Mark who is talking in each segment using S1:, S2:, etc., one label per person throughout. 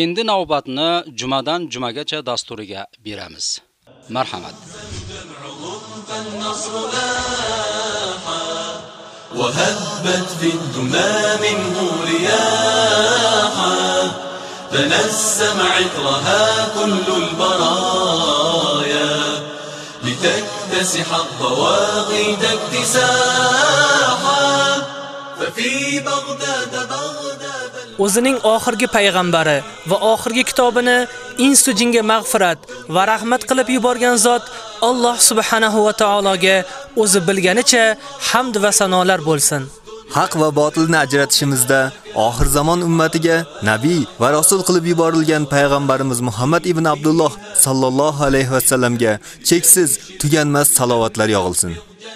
S1: Endi navbatni jumadan jumagacha dasturiga beramiz. Marhamat.
S2: وهبت في الدمى منه رياحا تنسم عطرها كل البرايا لتكتسح الضواغد اكتساحا ففي بغداد بغداد
S3: o'zining oxirgi payg'ambari va oxirgi kitobini insu jinga mag'firat va rahmat qilib yuborgan zot Alloh subhanahu va taologa o'zi bilganicha hamd va sanolar bo'lsin.
S4: Haq va botilni ajratishimizda oxir zamon ummatiga nabiy va rasul qilib yuborilgan payg'ambarimiz Muhammad ibn Abdulloh sallallohu alayhi va sallamga cheksiz tuganmas salovatlar yog'ilsin.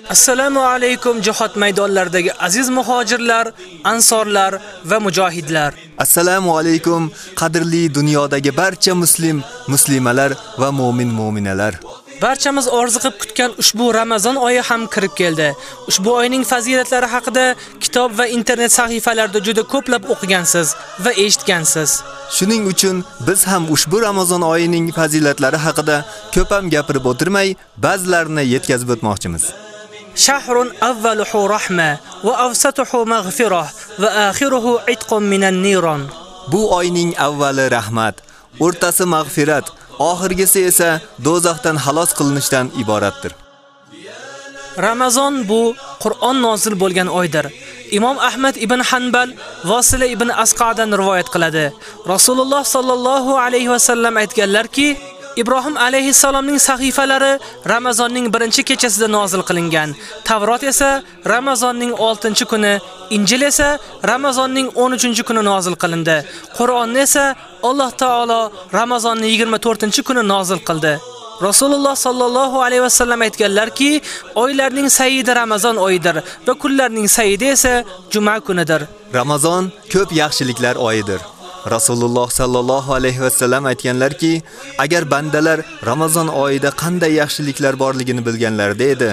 S3: Assalomu alaykum jihad maydonlaridagi aziz muhojirlar, ansorlar va mujohidlar.
S4: Assalomu alaykum qadrli dunyodagi barcha muslim, muslimalar va mu'min mu'minalar.
S3: Barchamiz orziqib kutgan ushbu Ramazon oyi ham kirib keldi. Ushbu oyning fazilatlari haqida kitob va internet sahifalarida juda ko'plab o'qigansiz va eshitgansiz.
S4: Shuning uchun biz ham ushbu Ramazon oyining fazilatlari haqida ko'p ham gapirib o'tirmay, ba'zilarini yetkazib o'tmoqchimiz.
S3: Rahma va awsatuhu maghfirah va akhiruhu itqun minan niron.
S4: Bu oyning avvali rahmat, o'rtasi mag'firat, oxirgisi esa dozoqdan xalos qilinishdan iboratdir.
S3: Ramazon bu Qur'on nozil bo'lgan oydir. Imom Ahmad ibn Hanbal Vasila ibn Asqadan rivoyat qiladi. Rasululloh sallallohu alayhi va sallam aytganlarki, Ibrohim alayhissalomning sahifalari Ramazonning 1-kechasida nozil qilingan. Tavrot esa Ramazonning 6-kuni, Injil esa Ramazonning 13-kuni nozil qilindi. Qur'on esa Alloh taolo Ramazonning 24-kuni nozil qildi. Rasululloh sallallohu alayhi va sallam aytganlarki, oylarning sayyidi Ramazon oyidir va kunlarning sayyidi esa juma kunidir.
S4: Ramazon ko'p yaxshiliklar oyidir. Rasululloh sallallohu alayhi va sallam aytganlarki, agar bandalar Ramazon oyida qanday yaxshiliklar borligini bilganlarida edi,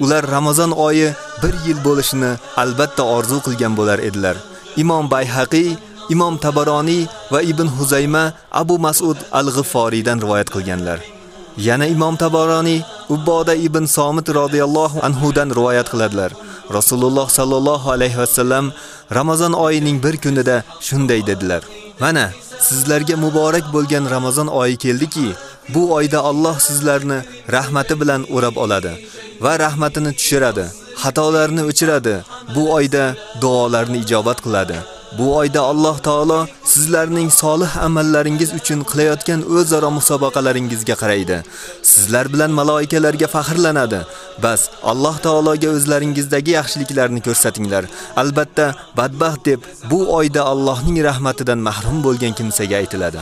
S4: ular Ramazon oyi bir yil bo'lishini albatta orzu qilgan bo'lar edilar. Imom Bayhaqi, Imom Tabaroni va Ibn Huzayma Abu Mas'ud al-G'ifforiydan rivoyat qilganlar. Yana Imom Tabaroni Ubboda ibn Somit radhiyallohu anhu dan rivoyat qiladilar. Rasululloh sallallohu alayhi va sallam Ramazon oyining bir kunida shunday dedilar: Mana sizlarga muborak bo'lgan Ramazon oyi keldiki, bu oyda Alloh sizlarni rahmati bilan o'rab oladi va rahmatini tushiradi, xatolarni o'chiradi. Bu oyda duolarni ijobat qiladi. Bu oyda Alloh taolo sizlarning solih amallaringiz uchun qilayotgan o'zaro musobaqalaringizga qaraydi. Sizlar bilan malaikalarga faxrlanadi. Bas, Alloh taologa o'zlaringizdagi yaxshiliklarni ko'rsatinglar. Albatta, badbaxt deb bu oyda Allohning rahmatidan mahrum bo'lgan kimsaga aytiladi.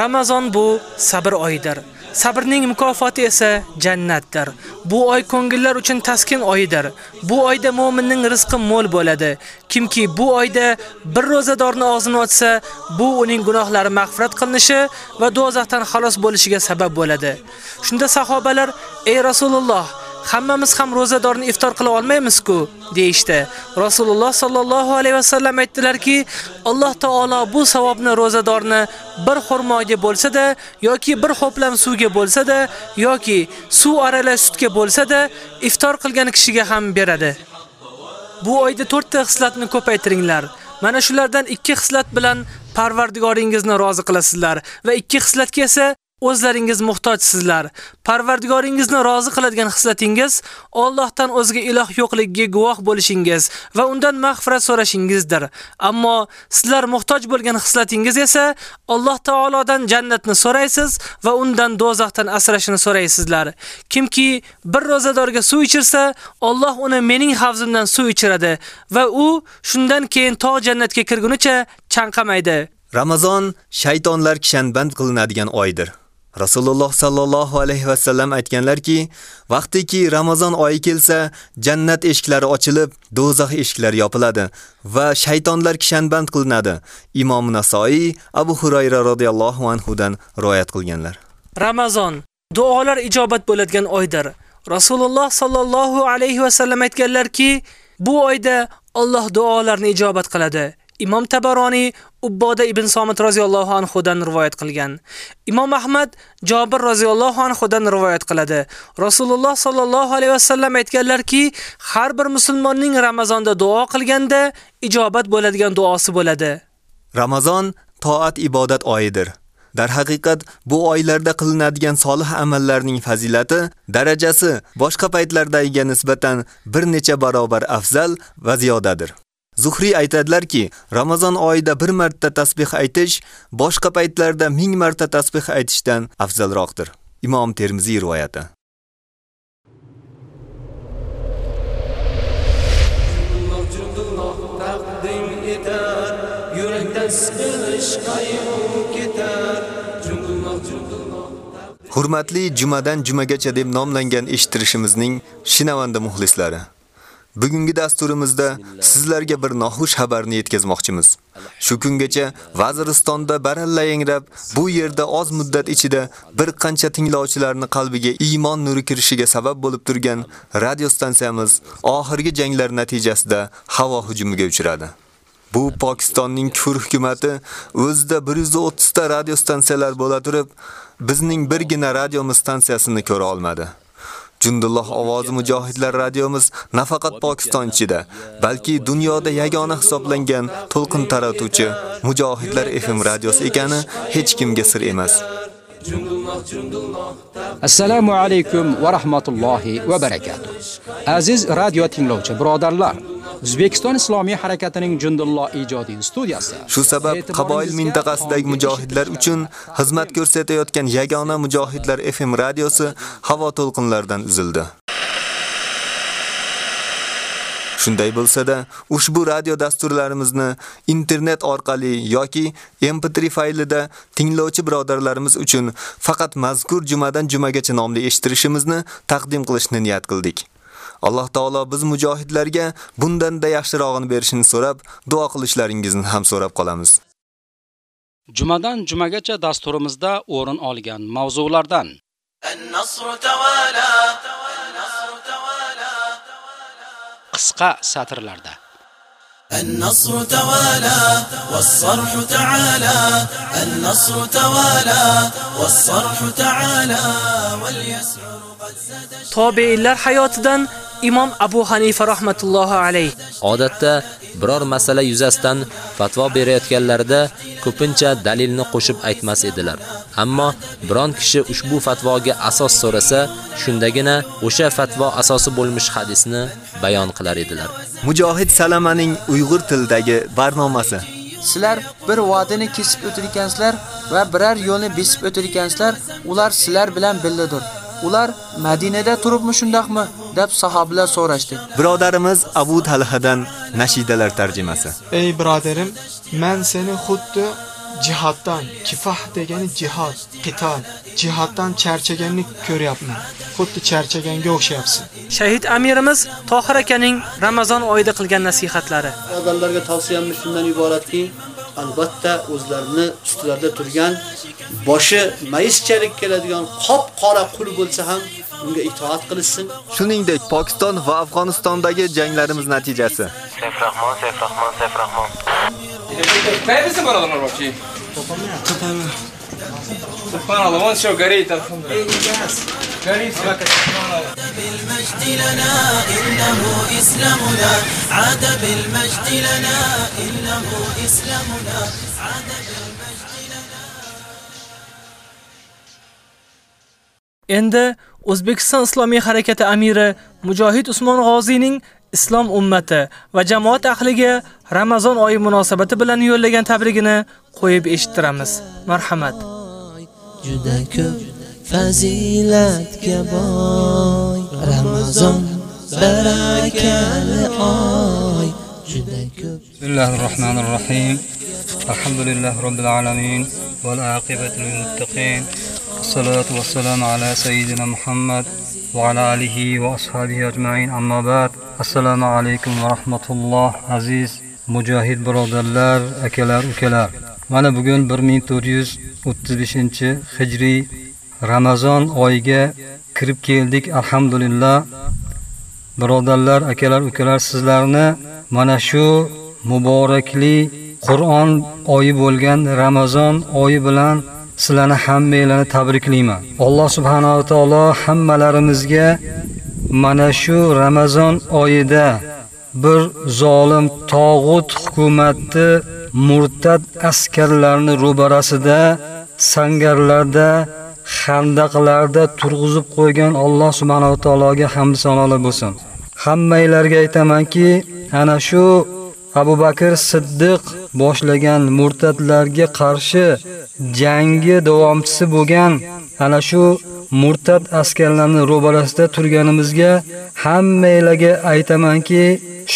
S3: Ramazon bu sabr oyidir. Sabrning mukofoti esa jannatdir. Bu oy ko'ngillar uchun taskin oyidir. Bu oyda mu'minning rizqi mo'l bo'ladi. Kimki bu oyda bir rozadorni og'zini ochsa, bu uning gunohlari mag'firat qilinishi va do'zaxdan xalos bo'lishiga sabab bo'ladi. Shunda sahobalar: "Ey Rasululloh, hammamiz ham rozadorni iftor qila olmaymiz-ku?" deyshti. Rasululloh sallallohu alayhi va sallam aytdilarki, Alloh taolo bu savobni rozadorni bir xurmoga bo'lsa-da yoki bir ho'plam suvga bo'lsa-da yoki suv aralash sutga bo'lsa-da iftor qilgan kishiga ham beradi. Bu oyda 4 ta xislatni ko'paytiringlar. Mana shulardan ikki xislat bilan Parvardigoringizni rozi qilasizlar va ikki xislatga esa o'zlaringiz muhtojsizlar. Parvardigoringizni rozi qiladigan xislatingiz Allohdan o'zga iloh yo'qligiga guvoh bo'lishingiz va undan mag'firat so'rashingizdir. Ammo sizlar muhtoj bo'lgan xislatingiz esa Alloh taolodan jannatni so'raysiz va undan dozoqdan asrashini so'raysizlar. Kimki bir rozadorga suv ichirsa, Alloh uni mening havzimdan suv ichiradi va u shundan keyin to jannatga kirgunicha chanqamaydi.
S4: Ramazon shaytonlar kishanband qilinadigan oydir. Rasululloh sallallohu alayhi va sallam aytganlarki, vaqtiki Ramazon oyi kelsa, jannat eshiklari ochilib, dozoq eshiklari yopiladi va shaytonlar kishanband qilinadi. Imom Nasoiy Abu Hurayra radhiyallohu anhu dan rivoyat qilganlar.
S3: Ramazon duolar ijobat bo'ladigan oydir. Rasululloh sallallohu alayhi va sallam aytganlarki, bu oyda Alloh duolarni ijobat qiladi. Imom Tabarani Ubboda ibn Somit roziyallohu anhu dan rivoyat qilgan. Imom Ahmad Jabir roziyallohu anhu dan rivoyat qiladi. Rasululloh sallallohu alayhi vasallam aytganlarki, har bir musulmonning Ramazonda duo qilganda ijobat bo'ladigan duosi bo'ladi.
S4: Ramazon toat ibodat oyidir. Dar haqiqat bu oylarda qilinadigan solih amallarning fazilati, darajasi boshqa paytlardagiga nisbatan bir necha barobar afzal va ziyodadir. Zuhri aytadilarki, Ramazon oyida bir marta tasbih aytish boshqa paytlarda ming marta tasbih aytishdan afzalroqdir. Imom Termiziy rivoyati. Hurmatli jumadan jumagacha deb nomlangan eshittirishimizning shinavanda muxlislari. Bugungi dasturimizda sizlarga bir noxush xabarni yetkazmoqchimiz. Shu kungacha Vaziristonda baralla yangrab, bu yerda oz muddat ichida bir qancha tinglovchilarni qalbiga iymon nuri kirishiga sabab bo'lib turgan radio stansiyamiz oxirgi janglar natijasida havo hujumiga uchradi. Bu Pokistonning kufr hukumatı o'zida 130 ta radio stansiyalar bo'la turib, bizning birgina radio stansiyasini ko'ra olmadi. Jundulloh ovozi mujohidlar radiomiz nafaqat Pokiston ichida, balki dunyoda yagona hisoblangan to'lqin taratuvchi mujohidlar FM radiosi ekani hech kimga sir emas.
S1: Assalomu alaykum va rahmatullohi va barakatuh. Aziz radio tinglovchi birodarlar, O'zbekiston Islomiy harakatining Jundullo ijodiy studiyasi.
S4: Shu sabab Qaboil mintaqasidagi mujohidlar uchun xizmat ko'rsatayotgan yagona mujohidlar FM radiosi havo to'lqinlaridan uzildi. Shunday bo'lsa-da, ushbu radio dasturlarimizni internet orqali yoki MP3 faylida tinglovchi birodarlarimiz uchun faqat mazkur jumadan jumagacha nomli eshittirishimizni taqdim qilishni niyat qildik. Alloh taolo biz mujohidlarga bundan-da yaxshirog'ini berishini so'rab, duo qilishlaringizni ham so'rab qolamiz.
S1: Jumadan jumagacha dasturimizda o'rin olgan mavzulardan qisqa satrlarda
S2: النصر توالى والصرح تعالى النصر توالى والصرح تعالى واليسعر قد زاد
S3: Tobiinlar hayotidan Imom Abu Hanifa rahmatullohi alayh
S5: Odatda biror masala yuzasidan fatvo berayotganlarida ko'pincha dalilni qo'shib aytmas edilar. Ammo biron kishi ushbu fatvoga asos so'rasa, shundagina o'sha fatvo asosi bo'lmish hadisni bayon qilar edilar.
S4: Mujohid Salamaning Uyg'ur tilidagi barnomasi
S6: Sizlar bir vodini kesib o'tirgansizlar va biror yo'lni besib o'tirgansizlar, ular sizlar bilan billadir. Ular Madinada turibmi shundaqmi deb sahobalar so'rashdi.
S4: birodarimiz Abu Talhadan nashidalar tarjimasi.
S7: Ey birodarim, men seni xuddi jihatdan, kifah degani jihad, qital, jihatdan charchaganni ko'ryapman. Xuddi charchaganga o'xshayapsan.
S3: Shahid amirimiz Tohir akaning Ramazon oyida qilgan nasihatlari.
S8: Odamlarga tavsiyamni shundan iboratki, albatta o'zlarini ustilarida turgan boshi mayischalik keladigan qop qora qul bo'lsa ham unga itoat qilishsin.
S4: Shuningdek, Pokiston va Afg'onistondagi janglarimiz natijasi.
S9: سبحان الله وين شو قريت الحمد لله. قريت سبحان الله.
S2: بالمجد لنا إنه إسلامنا. عاد بالمجد لنا إنه إسلامنا. عاد
S3: Endi O'zbekiston Islomiy harakati amiri Mujohid Usmon G'oziyning islom ummati va jamoat ahliga Ramazon oyi munosabati bilan yo'llagan tabrigini qo'yib eshittiramiz. Marhamat.
S10: Juda ko'p fazilatga boy Ramazon barakali oy. Juda ko'p.
S9: Bismillahirrohmanirrohim. Alhamdulillah robbil alamin va oqibatu muttaqin.
S11: Va salam ala sayyidina Muhammad وعلى آله وأصحابه أجمعين أما بعد السلام عليكم ورحمة الله عزيز مجاهد برادرlar akalar ukalar mana bugun 1435 hijriy ramazon oyiga kirib keldik alhamdulillah birodarlar akalar ukalar sizlarni mana shu muborakli Qur'on oyi bo'lgan Ramazon oyi bilan sizlarni hammanglarni tabriklayman. Alloh subhanahu va taolo hammalarimizga mana shu Ramazon oyida bir zolim tog'ut hukumatni murtad askarlarni ro'barasida sangarlarda xandaqlarda turg'izib qo'ygan Alloh subhanahu va taologa hamd sanolar bo'lsin. Hammanglarga aytamanki, ana shu Abu Bakr Siddiq boshlagan murtadlarga qarshi jangi davomchisi bo'lgan ana shu murtad askarlarni ro'barasida turganimizga hammanglarga aytamanki,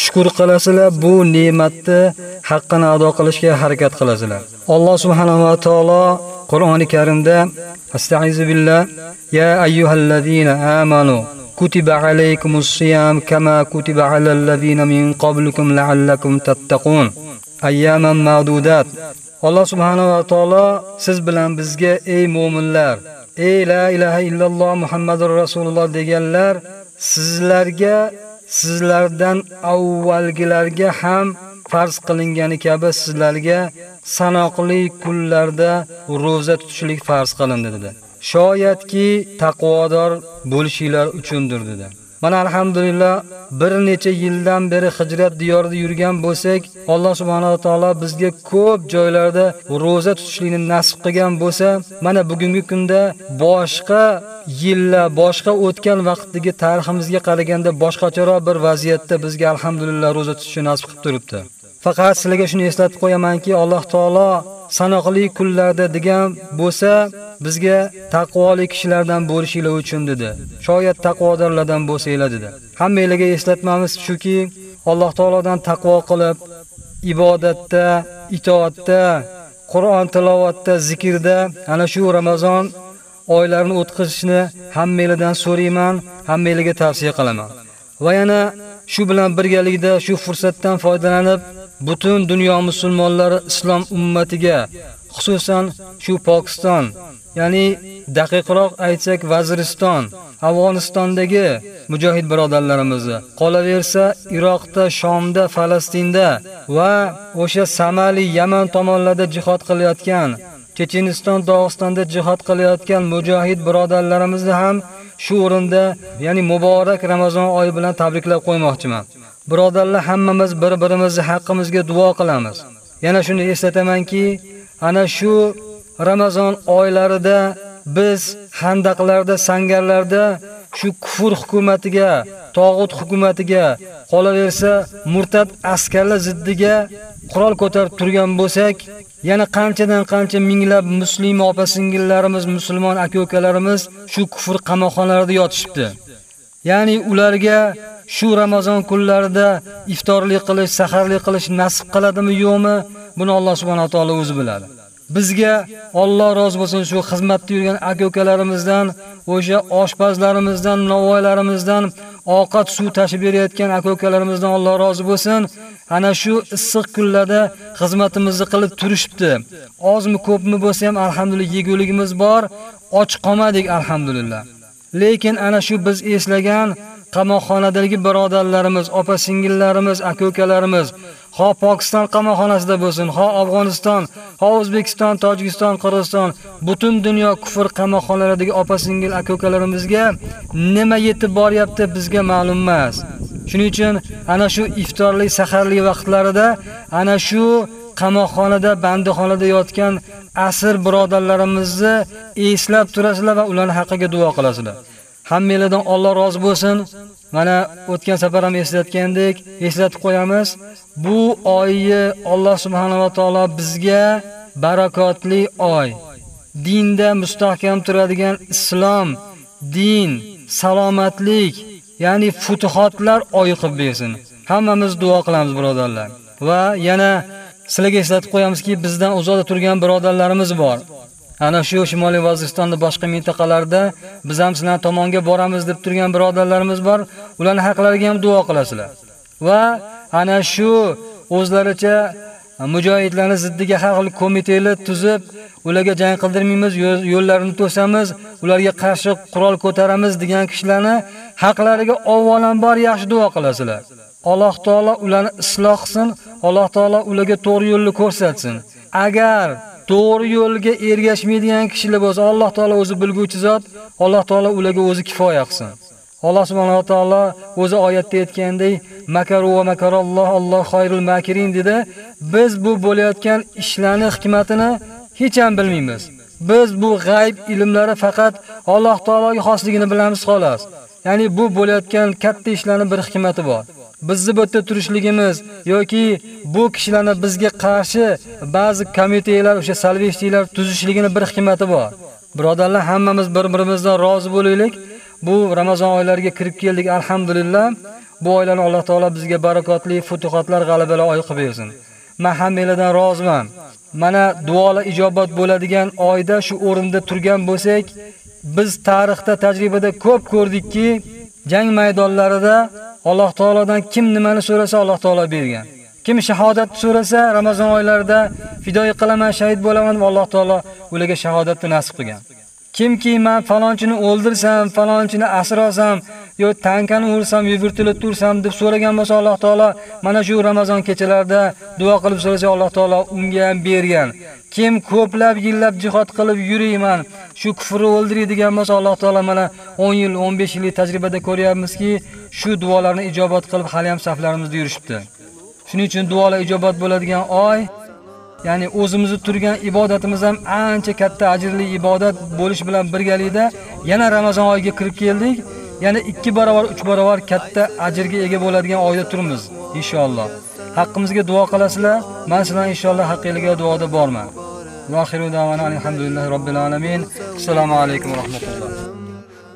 S11: shukr qilasizlar, bu ne'matni haqqini ado qilishga harakat qilasizlar. Alloh subhanahu va taolo Qur'oni Karimda astaizu billah ya ayyuhallazina amanu kutiba alaykumus siyam kama kutiba alal ladina min qablikum la'allakum tattaqun ayyaman ma'dudat alloh subhanahu va taolo siz bilan bizga ey mu'minlar ey la ilaha illalloh muhammadur rasululloh deganlar sizlarga sizlardan avvalgilarga ham farz qilingani kabi sizlarga sanoqli kunlarda roza tutishlik farz qilindi dedi. Shoyatki taqvodor bo'lishinglar uchundir dedi. Mana alhamdulillah bir necha yildan beri hijrat diyorida yurgan bo'lsak, Alloh subhanahu va taolo bizga ko'p joylarda roza tutishlikni nasib qilgan bo'lsa, mana bugungi kunda boshqa yillar, boshqa o'tgan vaqtdagi tariximizga qaraganda boshqacharoq bir vaziyatda bizga alhamdulillah roza tutishni nasib qilib turibdi. Faqat sizlarga shuni eslatib qo'yamanki, Alloh taolo sanoqli kunlarda degan bo'lsa, bizga taqvoli kishilardan bo'lishinglar uchun dedi. Shoyat taqvodorlardan bo'lsanglar dedi. Hammangizga eslatmamiz shuki, Alloh taolodan taqvo qilib, ibodatda, itoatda, Qur'on tilovatda, zikrda ana shu Ramazon oylarini o'tkazishni hammangizdan so'rayman, hammangizga tavsiya qilaman. Va yana shu bilan birgalikda shu fursatdan foydalanib butun dunyo musulmonlari islom ummatiga, xususan shu Pokiston, ya'ni daqiqroq aytsak Vaziriston, Afg'onistondagi mujohid birodarlarimizni, qolaversa Iroqda, Shomda, Falastinda va o'sha Somali, Yaman tomonlarda jihad qilayotgan, Checheniston, Dog'istonda jihad qilayotgan mujohid birodarlarimizni ham shu o'rinda, ya'ni muborak Ramazon oyi bilan tabriklab qo'ymoqchiman. Birodarlar, hammamiz bir-birimizni haqqimizga duo qilamiz. Yana shuni eslatamanki, ana shu Ramazon oylarida biz handaqlarda, sangarlarda shu kufur hukumatiga, tog'ut hukumatiga, qolaversa murtad askarlar ziddiga qurol ko'tarib turgan bo'lsak, yana qanchadan qancha minglab musulmon opa-singillarimiz, musulmon aka-ukalarimiz shu kufr qamoqxonalarida yotishibdi. Ya'ni ularga shu Ramazon kunlarida iftorlik qilish, saharlik qilish nasib qiladimi, yo'qmi? Buni Alloh subhanahu va taolo o'zi biladi. Bizga Alloh rozi bo'lsin shu xizmatda yurgan aka-ukalarimizdan, o'sha oshpazlarimizdan, navoylarimizdan, ovqat suv tashib berayotgan aka-ukalarimizdan Alloh rozi bo'lsin. Ana shu issiq kunlarda xizmatimizni qilib turishibdi. Ozmi, ko'pmi bo'lsa ham alhamdulillah yeguligimiz bor, och qolmadik alhamdulillah. Lekin ana shu biz eslagan qamoqxonadagi birodarlarimiz, opa-singillarimiz, aka-ukalarimiz, ho Pokiston qamoqxonasida bo'lsin, ho Afg'oniston, ho O'zbekiston, Tojikiston, Qirg'iziston, butun dunyo kufr qamoqxonalaridagi opa-singil aka-ukalarimizga nima yetib boryapti bizga ma'lum emas. Shuning uchun ana shu iftorlik, saharlik vaqtlarida ana shu qamoqxonada, bandixonada yotgan asir birodarlarimizni eslab turasizlar va ularning haqiga duo qilasizlar. Hammanglardan Alloh rozi bo'lsin. Mana o'tgan safar ham eslatgandek, eslatib qo'yamiz. Bu oyni Alloh subhanahu va taolo bizga barakotli oy, dinda mustahkam turadigan islom, din, salomatlik, ya'ni futuhotlar oyi qilib bersin. Hammamiz duo qilamiz, birodarlar. Va yana sizlarga eslatib qo'yamizki, bizdan uzoqda turgan birodarlarimiz bor. Ana shu Shimoliy Vaziristonni boshqa mintaqalarda biz ham sizlar tomonga boramiz deb turgan birodarlarimiz bor. Ularning haqlariga ham duo qilasizlar. Va ana shu o'zlaricha mujohidlarni ziddiga har xil komitetlar tuzib, ularga jang qildirmaymiz, yo'llarini to'samiz, ularga qarshi qurol ko'taramiz degan kishilarni haqlariga avvalambor yaxshi duo qilasizlar. Alloh taolo ularni isloh qilsin, Alloh taolo ularga to'g'ri yo'lni ko'rsatsin. Agar to'g'ri yo'lga ergashmaydigan kishilar bo'lsa, Alloh taolo o'zi bilguvchi zot, Alloh taolo ularga o'zi kifoya qilsin. Alloh subhanahu va taolo o'zi oyatda aytgandek, makaru va makaralloh Alloh xoyrul makirin dedi. Biz bu bo'layotgan ishlarning hikmatini hech ham bilmaymiz. Biz bu g'ayb ilmlari faqat Alloh taologa xosligini bilamiz xolos. Ya'ni bu bo'layotgan katta ishlarning bir hikmati bor. Bizni bu yerda turishligimiz yoki bu kishilarni bizga qarshi ba'zi komiteyalar, o'sha salvishliklar tuzishligini bir hikmati bor. Birodarlar, hammamiz bir-birimizdan rozi bo'laylik. Bu Ramazon oylariga kirib keldik, alhamdulillah. Bu oylarni Alloh taolo bizga barakotli futuhatlar, g'alabalar oy qilib bersin. Men hammalardan roziman. Mana duolar ijobat bo'ladigan oyda shu o'rinda turgan bo'lsak, biz tarixda, tajribada ko'p ko'rdikki, jang maydonlarida Alloh taolodan kim nimani so'rasa Alloh taolo bergan. Kim shahodat so'rasa Ramazon oylarida fidoi qilaman, shahid bo'laman va Alloh taolo ularga shahodatni nasib qilgan. Kimki men falonchini o'ldirsam, falonchini asrosam, yo tankani ursam, yo tursam deb so'ragan bo'lsa Alloh taolo mana shu Ramazon kechalarida duo qilib so'rasa Alloh taolo unga ham bergan. Kim ko'plab yillab jihad qilib yuriyman, shu kufrni o'ldiradigan bo'lsa Alloh taolo mana 10 yil, 15 yillik tajribada ko'ryapmizki, shu duolarni ijobat qilib hali ham saflarimizda yurishibdi. Shuning uchun duolar ijobat bo'ladigan oy Ya'ni o'zimizni turgan ibodatimiz ham ancha katta ajrli ibodat bo'lish bilan birgalikda yana Ramazon oyiga kirib keldik. Yana 2 barobar, 3 barobar katta ajrga ega bo'ladigan oyda turibmiz inshaalloh. Haqqimizga duo qilasizlar. Men sizlarga inshaalloh haqqingizga duoda borman. Va davana alhamdulillahi robbil alamin. Assalomu alaykum va rahmatulloh.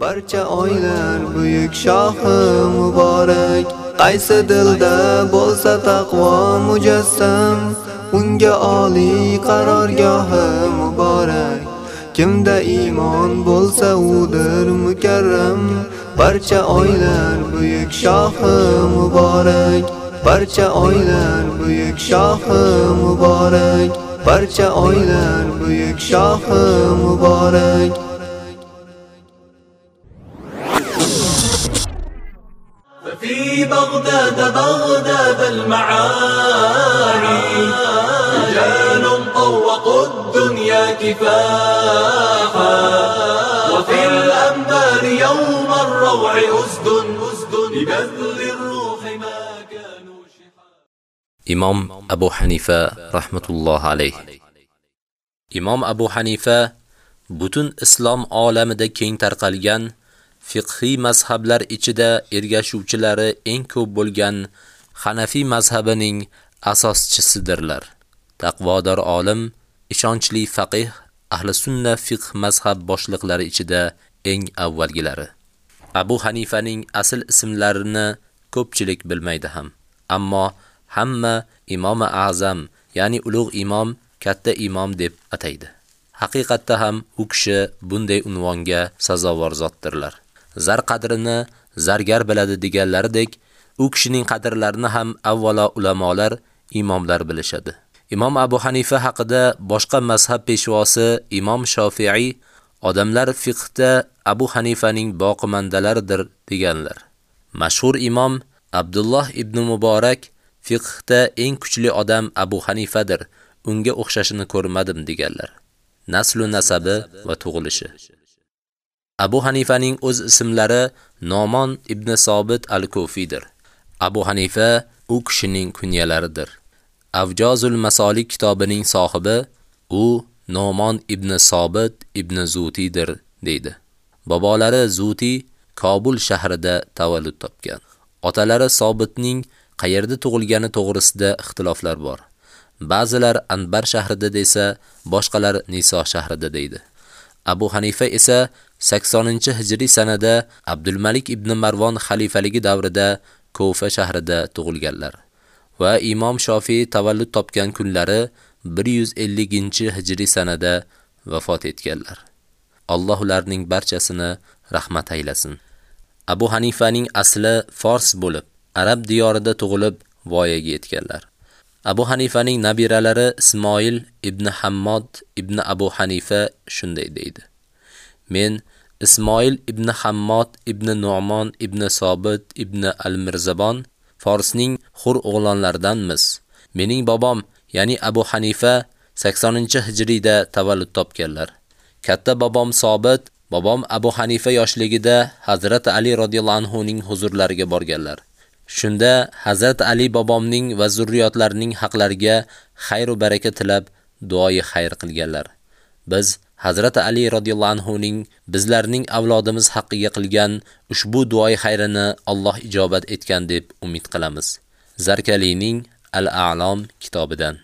S4: Barcha oylar buyuk shohi muborak. Qaysi dilda bo'lsa taqvo mujassam, unga oliy qarorgohi muborak. Kimda iymon bo'lsa udir mukarram. Barcha oylar buyuk shohi muborak. Barcha oylar buyuk shohi muborak. Barcha oylar buyuk shohi muborak.
S2: في بغداد بغداد المعاني رجال طوقوا الدنيا كفاحا وفي الأنبار يوم الروع أسد أسد ببذل
S5: Imom Abu Hanifa rahmatullohi alayh. Imom Abu Hanifa butun islom olamida keng tarqalgan fiqhiy mazhablar ichida ergashuvchilari eng ko'p bo'lgan Hanafi mazhabining asoschisidirlar. Taqvodor olim, ishonchli faqih, ahli sunna fiqh mazhab boshliqlari ichida eng avvalgilari. Abu Hanifaning asl ismlarini ko'pchilik bilmaydi ham. Ammo hamma Imom Azam, ya'ni ulug' imom, katta imom deb ataydi. Haqiqatda ham u kishi bunday unvonga sazovor zotdirlar. Zar qadrini zargar biladi deganlaridek, u kishining qadrlarini ham avvalo ulamolar, imomlar bilishadi. Imom Abu Hanifa haqida boshqa mazhab peshvosi Imom Shofi'i odamlar fiqhda Abu Hanifaning boqimandalaridir deganlar. Mashhur imom Abdulloh ibn Muborak fiqhda eng kuchli odam Abu Hanifadir. Unga o'xshashini ko'rmadim deganlar. Naslu nasabi va tug'ilishi. Abu Hanifaning o'z ismlari Nomon ibn Sobit al-Kufidir. Abu Hanifa u kishining kunyalaridir. Avjozul Masolik kitobining sohibi u Nomon ibn Sobit ibn Zutidir deydi. Bobolari Zuti Kabul shahrida tavallud topgan. Otalari Sobitning qayerda tug'ilgani to'g'risida ixtiloflar bor. Ba'zilar Anbar shahrida desa, boshqalar Niso shahrida deydi. Abu Hanifa esa 80-hijriy sanada Abdulmalik ibn Marvon xalifaligi davrida Kufa shahrida tug'ilganlar va Imom Shofiy tavallud topgan kunlari 150-hijriy sanada vafot etganlar. Alloh ularning barchasini rahmat aylasin. Abu Hanifaning asli Fors bo'lib, Arab diyorida tug'ilib, voyaga yetganlar. Abu Hanifaning nabiralari Ismoil ibn Hammod ibn Abu Hanifa shunday deydi. Men Ismoil ibn Hammod ibn Nu'mon ibn Sobit ibn Al-Mirzabon Forsning xur o'g'lonlaridanmiz. Mening bobom, ya'ni Abu Hanifa 80-hijriyda tavallud topganlar. Katta bobom Sobit, bobom Abu Hanifa yoshligida Hazrat Ali radhiyallohu anhu ning huzurlariga borganlar. Shunda Hazrat Ali bobomning va zurriyotlarining haqlariga xayr va baraka tilab duoyi xayr qilganlar. Biz Hazrat Ali radhiyallohu anhu ning bizlarning avlodimiz haqqiga qilgan ushbu duoyi xayrini Alloh ijobat etgan deb umid qilamiz. Zarkalining Al-A'lam kitobidan.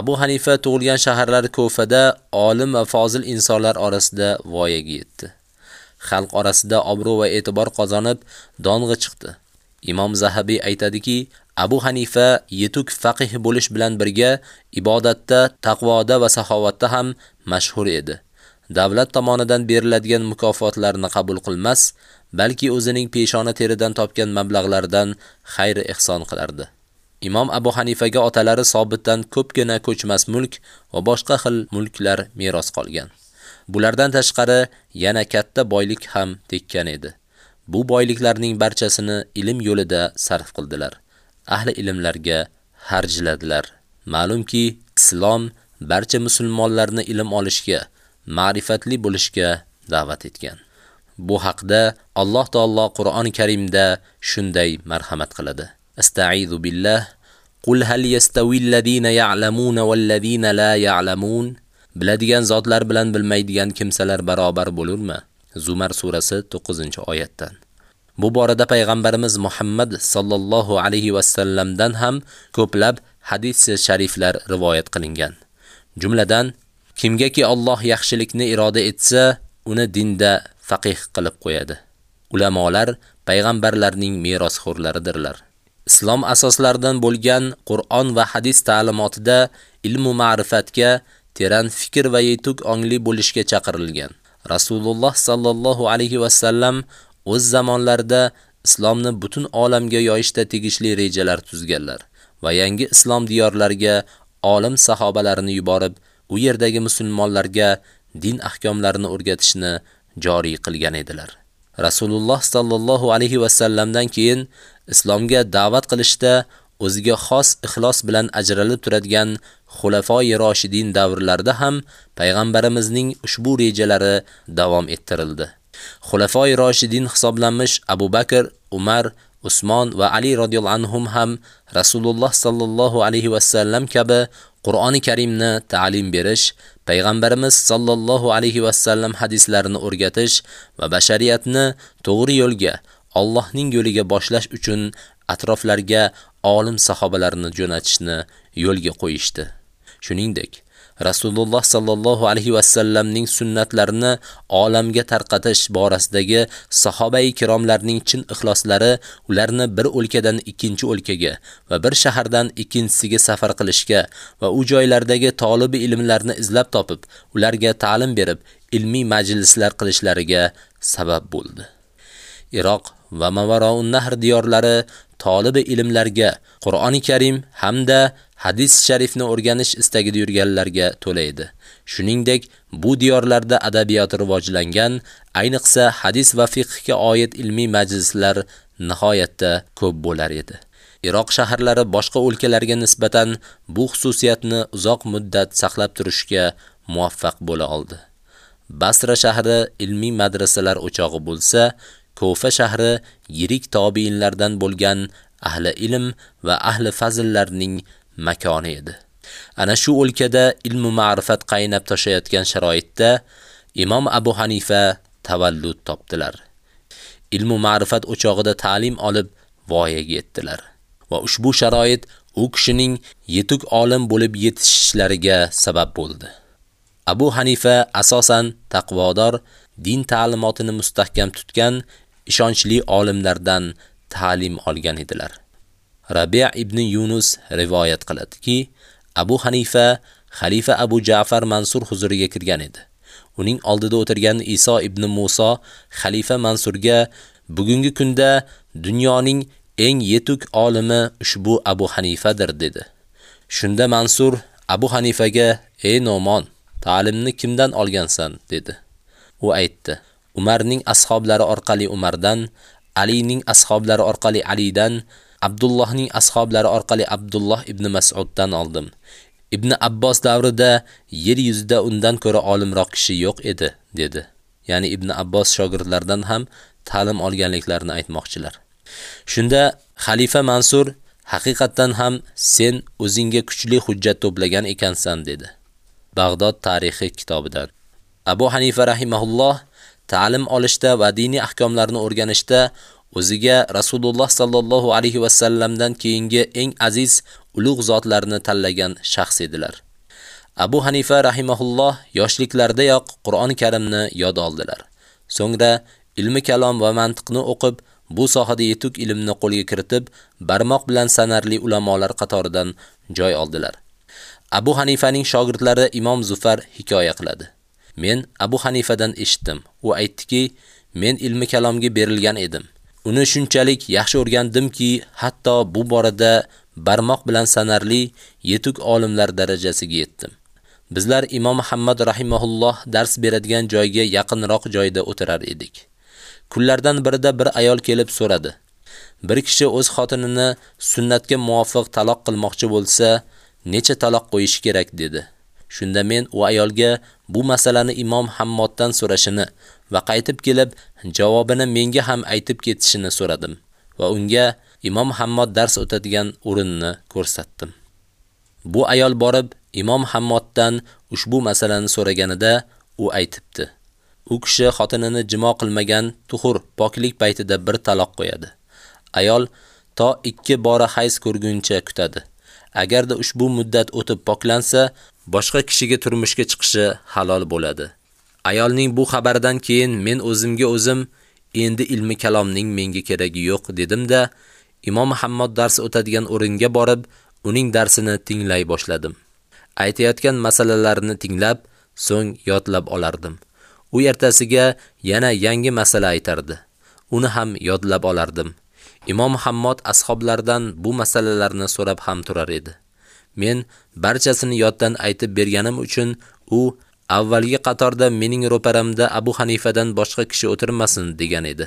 S5: Abu Hanifa tug'ilgan shaharlar Kufada olim va fozil insonlar orasida voyaga yetdi. Xalq orasida obro' va e'tibor qozonib, dong'i chiqdi. Imom Zahabiy aytadiki, Abu Hanifa yetuk faqih bo'lish bilan birga ibodatda, taqvoda va saxovatda ham mashhur edi. Davlat tomonidan beriladigan mukofotlarni qabul qilmas, balki o'zining peshona teridan topgan mablag'lardan xayr ihson qilardi. Imom Abu Hanifaga otalari Sobitdan ko'pgina ko'chmas mulk va boshqa xil mulklar meros qolgan. Bulardan tashqari yana katta boylik ham tekkan edi. Bu boyliklarning barchasini ilm yo'lida sarf qildilar. Ahli ilmlarga harjladilar. Ma'lumki, islom barcha musulmonlarni ilm olishga, ma'rifatli bo'lishga da'vat etgan. Bu haqda Alloh taolo Qur'oni Karimda shunday marhamat qiladi. Astaizu billah Qul hal yastawi alladhina ya'lamuna walladhina la ya'lamun Biladigan zotlar bilan bilmaydigan kimsalar barobar bo'lurmi? Zumar surasi 9-oyatdan. Bu borada payg'ambarimiz Muhammad sallallohu alayhi va sallamdan ham ko'plab hadis shariflar rivoyat qilingan. Jumladan, kimgaki Alloh yaxshilikni iroda etsa, uni dinda faqih qilib qo'yadi. Ulamolar payg'ambarlarning merosxo'rlaridirlar. Islom asoslaridan bo'lgan Qur'on va hadis ta'limotida ilm va ma'rifatga, teran fikr va yetuk ongli bo'lishga chaqirilgan. Rasululloh sallallohu alayhi va sallam o'z zamonlarida islomni butun olamga yoyishda tegishli rejalar tuzganlar va yangi islom diyorlariga olim sahobalarini yuborib, u yerdagi musulmonlarga din ahkomlarini o'rgatishni joriy qilgan edilar. Rasululloh sallallohu alayhi va sallamdan keyin islomga da'vat qilishda o'ziga xos ixlos bilan ajralib turadigan xulafoi roshidin davrlarida ham payg'ambarimizning ushbu rejalari davom ettirildi. Xulafoi roshidin hisoblanmish Abu Bakr, Umar, Usmon va Ali radhiyallohu anhum ham Rasululloh sallallohu alayhi va sallam kabi Qur'oni Karimni ta'lim berish, payg'ambarimiz sallallohu alayhi va sallam hadislarini o'rgatish va bashariyatni to'g'ri yo'lga, Allohning yo'liga boshlash uchun atroflarga olim sahobalarni jo'natishni yo'lga qo'yishdi. Shuningdek, Rasululloh sallallohu alayhi va sallamning sunnatlarini olamga tarqatish borasidagi sahobai kiromlarning chin ixloslari ularni bir o'lkadan ikkinchi o'lkaga va bir shahardan ikkinchisiga safar qilishga va u joylardagi tolibi ilmlarni izlab topib, ularga ta'lim berib, ilmiy majlislar qilishlariga sabab bo'ldi. Iroq va Mavaroun Nahr diyorlari tolibi ilmlarga Qur'oni Karim hamda hadis sharifni o'rganish istagida yurganlarga to'la edi. Shuningdek, bu diyorlarda adabiyot rivojlangan, ayniqsa hadis va fiqhga oid ilmiy majlislar nihoyatda ko'p bo'lar edi. Iroq shaharlari boshqa o'lkalarga nisbatan bu xususiyatni uzoq muddat saqlab turishga muvaffaq bo'la oldi. Basra shahri ilmiy madrasalar o'chog'i bo'lsa, Kufa shahri yirik tobiinlardan bo'lgan ahli ilm va ahli fazillarning makoni edi. Ana shu o'lkada ilm va ma'rifat qaynab toshayotgan sharoitda Imom Abu Hanifa tavallud topdilar. Ilm va ma'rifat o'chog'ida ta'lim olib voyaga yetdilar. Va ushbu sharoit u kishining yetuk olim bo'lib yetishishlariga sabab bo'ldi. Abu Hanifa asosan taqvodor, din ta'limotini mustahkam tutgan ishonchli olimlardan ta'lim olgan edilar. Rabi' ibn Yunus rivoyat qiladiki, Abu Hanifa xalifa Abu Ja'far Mansur huzuriga kirgan edi. Uning oldida o'tirgan Iso ibn Musa xalifa Mansurga bugungi kunda dunyoning eng yetuk olimi ushbu Abu Hanifadir dedi. Shunda Mansur Abu Hanifaga: "Ey Nomon, ta'limni kimdan olgansan?" dedi. U aytdi: Umarning ashablari orqali Umardan, Alining ashablari orqali Alidan, Abdullohning ashablari orqali Abdulloh ibn Mas'uddan oldim. Ibn Abbos davrida yer yuzida undan ko'ra olimroq kishi yo'q edi, dedi. Ya'ni Ibn Abbos shogirdlaridan ham ta'lim olganliklarini aytmoqchilar. Shunda xalifa Mansur haqiqatan ham sen o'zingga kuchli hujjat to'plagan ekansan dedi. Bag'dod tarixi kitobidan. Abu Hanifa rahimahulloh ta'lim olishda va diniy ahkomlarni o'rganishda o'ziga Rasululloh sallallohu alayhi va sallamdan keyingi eng aziz ulug' zotlarni tanlagan shaxs edilar. Abu Hanifa rahimahulloh yoshliklaridayoq Qur'oni Karimni yod oldilar. So'ngra ilmi kalom va mantiqni o'qib, bu sohada yetuk ilmni qo'lga kiritib, barmoq bilan sanarli ulamolar qatoridan joy oldilar. Abu Hanifaning shogirdlari Imom Zufar hikoya qiladi. Men Abu Hanifadan eshitdim. U aytdiki, men ilmi kalomga berilgan edim. Uni shunchalik yaxshi o'rgandimki, hatto bu borada barmoq bilan sanarli yetuk olimlar darajasiga yetdim. Bizlar Imom Muhammad rahimahulloh dars beradigan joyga yaqinroq joyda o'tirar edik. Kunlardan birida bir ayol kelib so'radi. Bir kishi o'z xotinini sunnatga muvofiq taloq qilmoqchi bo'lsa, necha taloq qo'yish kerak dedi. Shunda men u ayolga bu masalani Imom Hammoddan so'rashini va qaytib kelib javobini menga ham aytib ketishini so'radim va unga Imom Hammod dars o'tadigan o'rinni ko'rsatdim. Bu ayol borib Imom Hammoddan ushbu masalani so'raganida u aytibdi: U kishi xotinini jimo qilmagan tuhur poklik paytida bir taloq qo'yadi. Ayol to 2 bora hayz ko'rguncha kutadi. Agarda ushbu muddat o'tib poklansa, boshqa kishiga turmushga chiqishi halol bo'ladi. Ayolning bu xabardan keyin men o'zimga o'zim endi ilmi kalomning menga keragi yo'q dedim-da, Imom Muhammad dars o'tadigan o'ringa borib, uning darsini tinglay boshladim. Aytayotgan masalalarni tinglab, so'ng yodlab olardim. U ertasiga yana yangi masala aytardi. Uni ham yodlab olardim. Imom Muhammad ashablardan bu masalalarni so'rab ham turar edi. Men barchasini yoddan aytib berganim uchun u avvalgi qatorda mening ro'paramda Abu Hanifadan boshqa kishi o'tirmasin degan edi.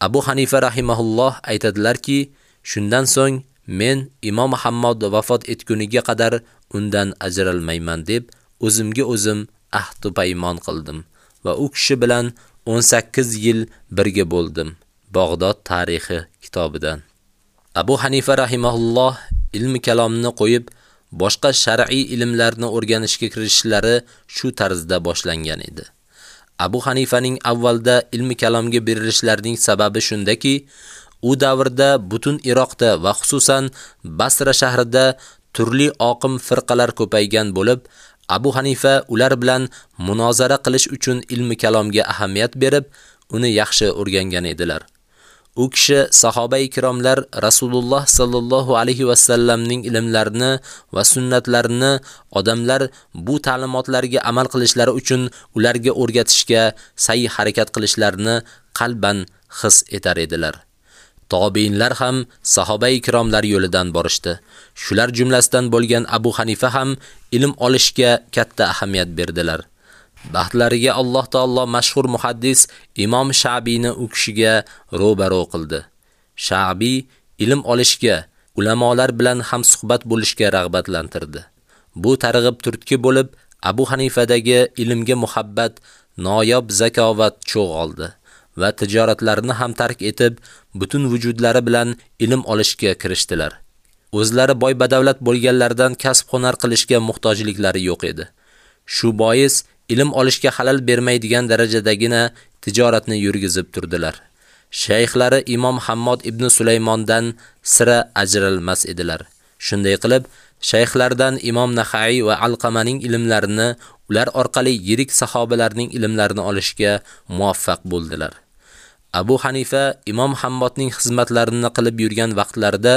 S5: Abu Hanifa rahimahulloh aytadilarki, shundan so'ng men Imom Muhammad vafot etguniga qadar undan ajralmayman deb o'zimga o'zim ahd paymon qildim va u kishi bilan 18 yil birga bo'ldim. Bag'dod tarixi kitobidan. Abu Hanifa rahimahulloh ilmi kalomni qo'yib, boshqa shar'iy ilmlarni o'rganishga kirishishlari shu tarzda boshlangan edi. Abu Hanifaning avvalda ilmi kalomga berilishlarining sababi shundaki, u davrda butun Iroqda va xususan Basra shahrida turli oqim firqalar ko'paygan bo'lib, Abu Hanifa ular bilan munozara qilish uchun ilmi kalomga ahamiyat berib, uni yaxshi o'rgangan edilar. U kishi sahoba ikromlar Rasululloh sallallohu alayhi va sallamning ilmlarini va sunnatlarini odamlar bu ta'limotlarga amal qilishlari uchun ularga o'rgatishga sa'y harakat qilishlarini qalban his etar edilar. Tobiinlar ham sahoba ikromlar yo'lidan borishdi. Shular jumlasidan bo'lgan Abu Hanifa ham ilm olishga katta ahamiyat berdilar. Baxtlariga Alloh taolo mashhur muhaddis Imom Sha'bini u kishiga ro'baro qildi. Sha'bi ilm olishga, ulamolar bilan ham suhbat bo'lishga rag'batlantirdi. Bu targ'ib turtki bo'lib, Abu Hanifadagi ilmga muhabbat, noyob zakovat cho'g'oldi va tijoratlarini ham tark etib, butun vujudlari bilan ilm olishga kirishdilar. O'zlari boy badavlat bo'lganlardan kasb hunar qilishga muhtojliklari yo'q edi. Shu bois ilm olishga xalal bermaydigan darajadagina tijoratni yurgizib turdilar. Shayxlari Imom Hammod ibn Sulaymondan sira ajralmas edilar. Shunday qilib, shayxlardan Imom Nahai va Alqamaning ilmlarini, ular orqali yirik sahobalarning ilmlarini olishga muvaffaq bo'ldilar. Abu Hanifa Imom Hammodning xizmatlarini qilib yurgan vaqtlarida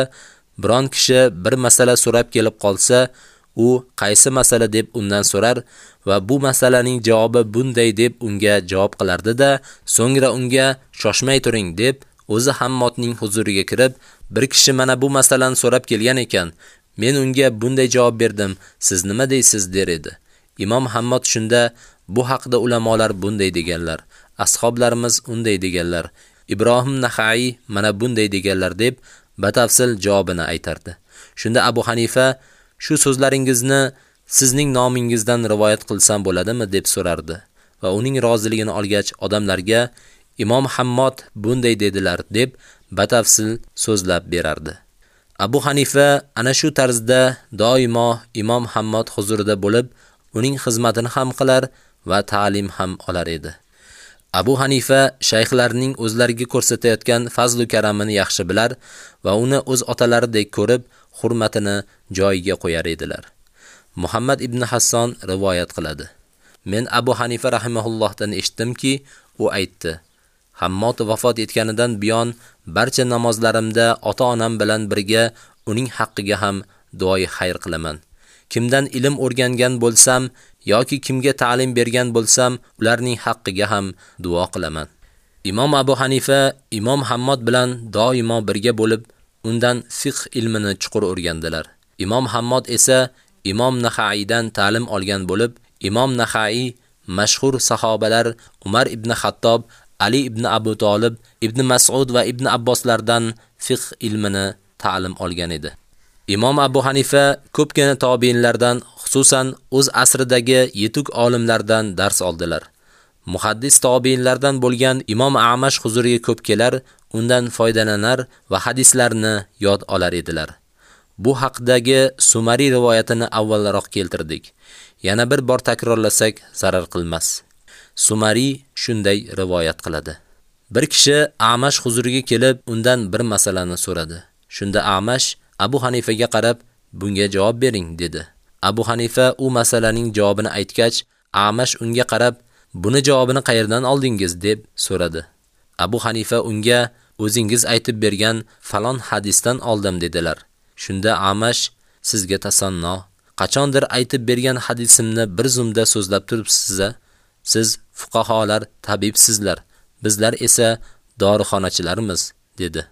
S5: biron kishi bir masala so'rab kelib qolsa, u qaysi masala deb undan so'rar va bu masalaning javobi bunday deb unga javob qilardi-da, so'ngra unga shoshmay turing deb o'zi Hammodning huzuriga kirib, bir kishi mana bu masalani so'rab kelgan ekan, men unga bunday javob berdim, siz nima deysiz der edi. Imom Hammod shunda bu haqda ulamolar bunday deganlar, ashoblarimiz unday deganlar, Ibrohim Nahai mana bunday deganlar deb batafsil javobini aytardi. Shunda Abu Hanifa shu so'zlaringizni sizning nomingizdan rivoyat qilsam bo'ladimi deb so'rardi va uning roziligini olgach odamlarga Imom Hammod bunday dedilar deb batafsil so'zlab berardi. Abu Hanifa ana shu tarzda doimo Imom Hammod huzurida bo'lib, uning xizmatini ham qilar va ta'lim ham olar edi. Abu Hanifa shayxlarning o'zlariga ko'rsatayotgan fazl va karamini yaxshi bilar va uni o'z otalaridek ko'rib, hurmatini joyiga qo'yar edilar. Muhammad ibn Hasson rivoyat qiladi. Men Abu Hanifa rahimahullohdan eshitdimki, u aytdi: Hammot vafot etganidan buyon barcha namozlarimda ota-onam bilan birga uning haqqiga ham duoi xayr qilaman. Kimdan ilm o'rgangan bo'lsam yoki kimga ta'lim bergan bo'lsam, ularning haqqiga ham duo qilaman. Imom Abu Hanifa Imom Hammod bilan doimo birga bo'lib, undan fiqh ilmini chuqur o'rgandilar. Imom Hammod esa Imom Naha'idan ta'lim olgan bo'lib, Imom Nahai mashhur sahobalar Umar ibn Xattob, Ali ibn Abu Talib, Ibn Mas'ud va Ibn Abboslardan fiqh ilmini ta'lim olgan edi. Imom Abu Hanifa ko'pgina tobiinlardan, xususan o'z asridagi yetuk olimlardan dars oldilar. Muhaddis tobiinlardan bo'lgan Imom Amash huzuriga ko'p kelar, undan foydalanar va hadislarni yod olar edilar. Bu haqdagi Sumari rivoyatini avvalroq keltirdik. Yana bir bor takrorlasak zarar qilmas. Sumari shunday rivoyat qiladi. Bir kishi Amash huzuriga kelib, undan bir masalani so'radi. Shunda Amash Abu Hanifaga qarab, bunga javob bering dedi. Abu Hanifa u masalaning javobini aytgach, Amash unga qarab, buni javobini qayerdan oldingiz deb so'radi. Abu Hanifa unga o'zingiz aytib bergan falon hadisdan oldim dedilar. Shunda Amash sizga tasanno, qachondir aytib bergan hadisimni bir zumda so'zlab turibsiz Siz fuqaholar tabibsizlar, bizlar esa dorixonachilarimiz dedi.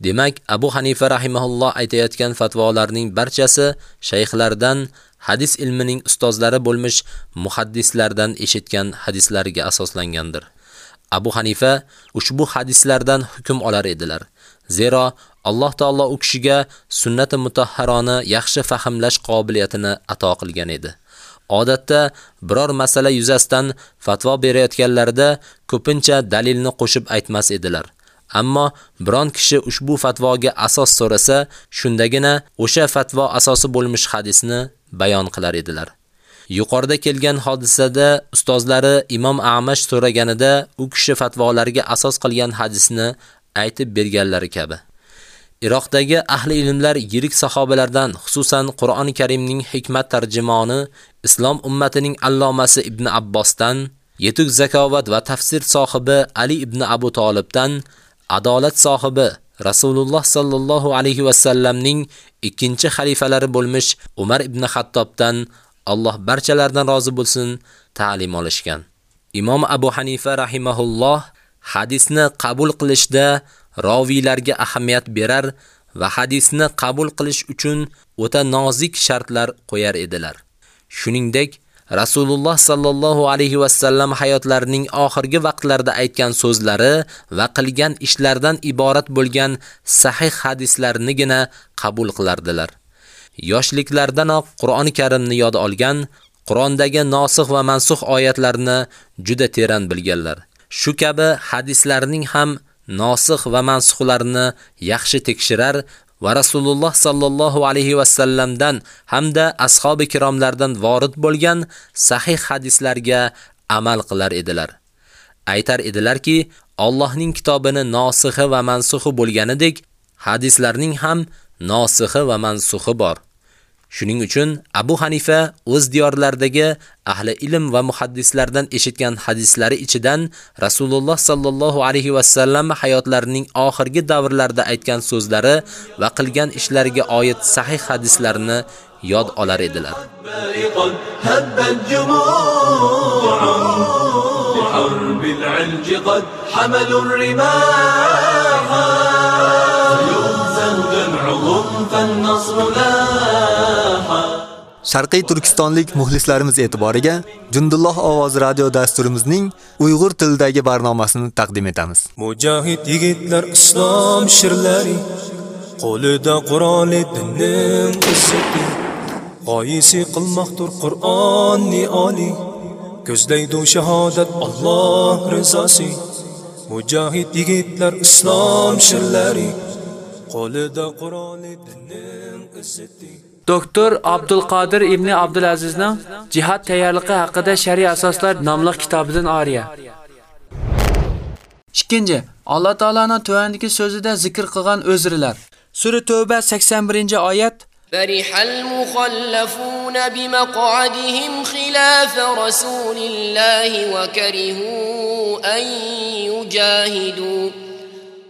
S5: Demak, Abu Hanifa rahimahulloh aytayotgan fatvolarning barchasi shayxlardan, hadis ilmining ustozlari bo'lmish muhaddislardan eshitgan hadislariga asoslangandir. Abu Hanifa ushbu hadislardan hukm olar edilar. Zero Alloh taolo u kishiga sunnati mutahharoni yaxshi fahmlash qobiliyatini ato qilgan edi. Odatda biror masala yuzasidan fatvo berayotganlarida ko'pincha dalilni qo'shib aytmas edilar. Ammo biron kishi ushbu fatvoga asos so'rasa, shundagina o'sha fatvo asosi bo'lmish hadisni bayon qilar edilar. Yuqorida kelgan hodisada ustozlari Imom Amash so'raganida u kishi fatvolariga asos qilgan hadisni aytib berganlari kabi. Iroqdagi ahli ilmlar yirik sahobalardan, xususan Qur'oni Karimning hikmat tarjimoni, islom ummatining allomasi Ibn Abbosdan, yetuk zakovat va tafsir sohibi Ali ibn Abu Talibdan, adolat sohibi Rasululloh sallallohu alayhi va sallamning ikkinchi xalifalari bo'lmish Umar ibn Xattobdan Alloh barchalaridan rozi bo'lsin, ta'lim olishgan. Imom Abu Hanifa rahimahulloh hadisni qabul qilishda roviylarga ahamiyat berar va hadisni qabul qilish uchun o'ta nozik shartlar qo'yar edilar. Shuningdek, Rasululloh sallallohu alayhi va sallam hayotlarining oxirgi vaqtlarida aytgan so'zlari va qilgan ishlardan iborat bo'lgan sahih hadislarnigina qabul qilardilar. Yoshliklardanoq Qur'oni Karimni yod olgan, Qur'ondagi nosix va mansux oyatlarni juda teran bilganlar. Shu kabi hadislarning ham nosix va mansuxlarini yaxshi tekshirar va Rasululloh sallallohu alayhi va sallamdan hamda ashabi kiromlardan vorid bo'lgan sahih hadislarga amal qilar edilar. Aytar edilarki, Allohning kitobini nosixi va mansuxi bo'lganidek, hadislarning ham nosixi va mansuxi bor. Shuning uchun Abu Hanifa o'z diyorlaridagi ahli ilm va muhaddislardan eshitgan hadislari ichidan Rasululloh sallallohu alayhi va sallam hayotlarining oxirgi davrlarida aytgan so'zlari va qilgan ishlariga oid sahih hadislarni yod olar edilar.
S2: بحرب العلج قد حملوا الرماح يهزم جمعهم فالنصر لاح
S4: Sharqiy Turkistonlik muxlislarimiz e'tiboriga Jundulloh ovozi radio dasturimizning Uyg'ur tilidagi barnomasini taqdim etamiz.
S12: Mujohid yigitlar islom shirlari qo'lida Qur'on dinning izzati g'oyisi qilmoqdir Qur'onni oli ko'zlaydi shahodat Alloh rizosi. Mujohid yigitlar islom shirlari qo'lida Qur'on dinning izzati
S3: Doktor Abdulqodir ibn Abdulazizning Jihad tayyorligi haqida Shariy asoslar nomli kitobidan oriya.
S6: Ikkinchi, Alloh taolaning tuvandagi so'zida zikr qilgan o'zrilar. Sura Tavba 81-oyat
S13: فرح المخلفون بمقعدهم خلاف رسول الله وكرهوا أن يجاهدوا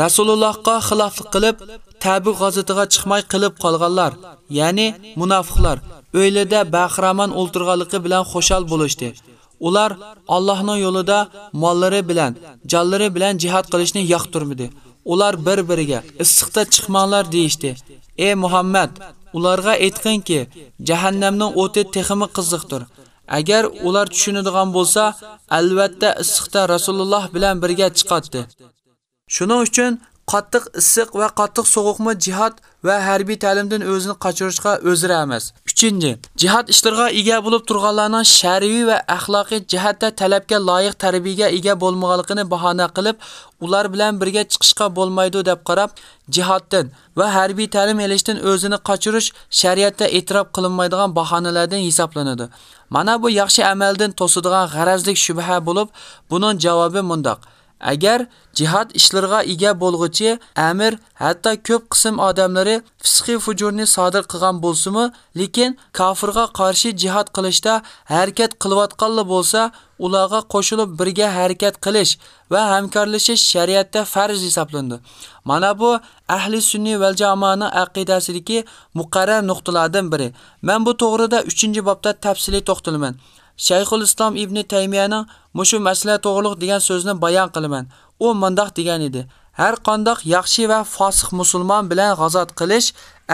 S6: Rasulullohga xiloflik qilib, Tabuk g'azatiga chiqmay qilib qolganlar, ya'ni munofiqlar, o'ylida bahramon o'ltirganligi bilan xo'shal bo'lishdi. Ular Allohning yo'lida mollari bilan, jonlari bilan jihad qilishni yoqtirmadi. Ular bir-biriga issiqda chiqmanglar deyishdi. Ey Muhammad, ularga aytqinki, jahannamning o'ti teximi qiziqdir. Agar ular tushunadigan bo'lsa, albatta issiqda Rasululloh bilan birga chiqatdi. Shuning uchun qattiq issiq va qattiq sovuqmi jihad va harbiy ta'limdan o'zini qochirishga o'zra emas. 3. Jihad ishlariga ega bo'lib turganlarning shar'iy va axloqiy jihatda talabga loyiq tarbiyaga ega bo'lmaganligini bahona qilib, ular bilan birga chiqishga bo'lmaydi deb qarab, jihaddan va harbiy ta'lim olishdan o'zini qochirish shariatda e'tirof qilinmaydigan bahonalardan hisoblanadi. Mana bu yaxshi amaldan to'sadigan g'arazlik shubha bo'lib, buning javobi mundaq: Agar jihad ishlariga ega bo'lg'uchi amir hatto ko'p qism odamlari fisqiy fujurni sodir qilgan bo'lsa-mu, lekin kofirga qarshi jihad qilishda harakat qilayotganlar bo'lsa, ularga qo'shilib birga harakat qilish va hamkorlashish shariatda farz hisoblandi. Mana bu ahli sunni val jamoaning aqidasidagi muqarrar nuqtalardan biri. Men bu to'g'rida 3-bobda tafsiliy to'xtalaman. Shayxul Islom Ibn Taymiyaning mushu masala to'g'riliq degan so'zini bayon qilaman. U mundaq degan edi: Har qandoq yaxshi va fosiq musulmon bilan g'azot qilish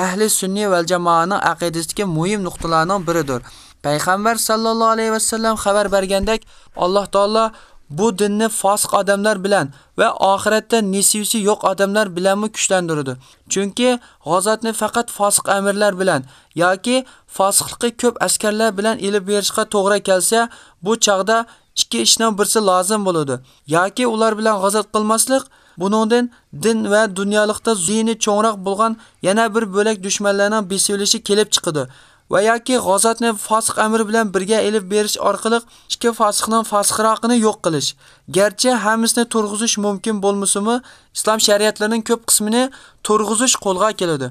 S6: ahli sunni val jamoaning aqidasidagi muhim nuqtalarning biridir. Payg'ambar sallallohu alayhi va sallam xabar bergandek, Alloh taolo bu dinni fosiq odamlar bilan va oxiratda nisivisi yo'q odamlar bilanmi kuchlantirdi. Chunki g'azotni faqat fosiq amirlar bilan yoki fosiqligi ko'p askarlar bilan elib berishga to'g'ri kelsa, bu chaqda ikki ishdan birsi lozim bo'ladi. Yoki ular bilan g'azot qilmaslik, buningdan din va dunyolikda zini cho'ngroq bo'lgan yana bir bo'lak dushmanlarning besilishi kelib chiqadi. Va yoki g'ozatni fosiq amri bilan birga elib berish orqali ikki fosiqning fosiqroqini yo'q qilish. Garchi hammasini turg'izish mumkin bo'lmasa-mu, islom shariatlarining ko'p qismini turg'izish qo'lga keladi.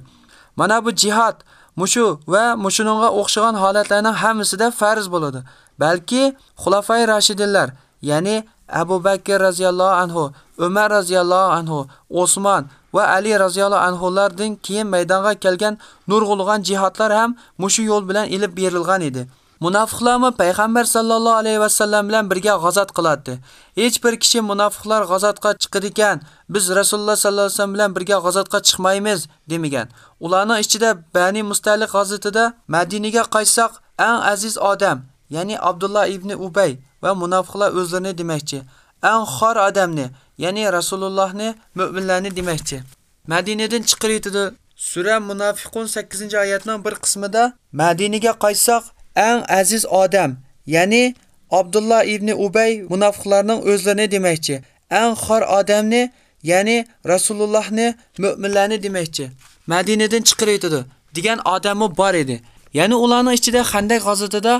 S6: Mana bu jihad mushu va mushuningga o'xshagan holatlarning hammasida farz bo'ladi. Balki xulafay rashidinlar, ya'ni Abu Bakr radhiyallohu anhu, Umar radhiyallohu anhu, Osman va Ali roziyallohu anhulardan keyin maydonga kelgan nurg'ulg'an jihatlar ham mushu yo'l bilan ilib berilgan edi. Munofiqlarmi payg'ambar sallallohu alayhi va sallam bilan birga g'azat qiladi. Hech bir kishi munofiqlar chiqar chiqadigan, biz Rasululloh sallallohu alayhi vasallam bilan birga g'azatga chiqmaymiz demagan. Ularning ichida Bani Mustalik g'azatida Madinaga qaytsak, eng aziz odam, ya'ni Abdullah ibn Ubay va munafiqlar o'zlarini demakchi. Eng xor odamni, ya'ni Rasulullohni mu'minlarni demakchi. Madinadan chiqib ketdi. Sura Munafiqun 8-oyatning bir qismida Madinaga qaytsak, eng aziz odam, ya'ni Abdullah ibn Ubay munafiqlarning o'zlarini demakchi. Eng xor odamni, ya'ni Rasulullohni, mu'minlarni demakchi. Madinadan chiqib ketdi degan odami bor edi. Ya'ni ularning ichida Xandak g'azotida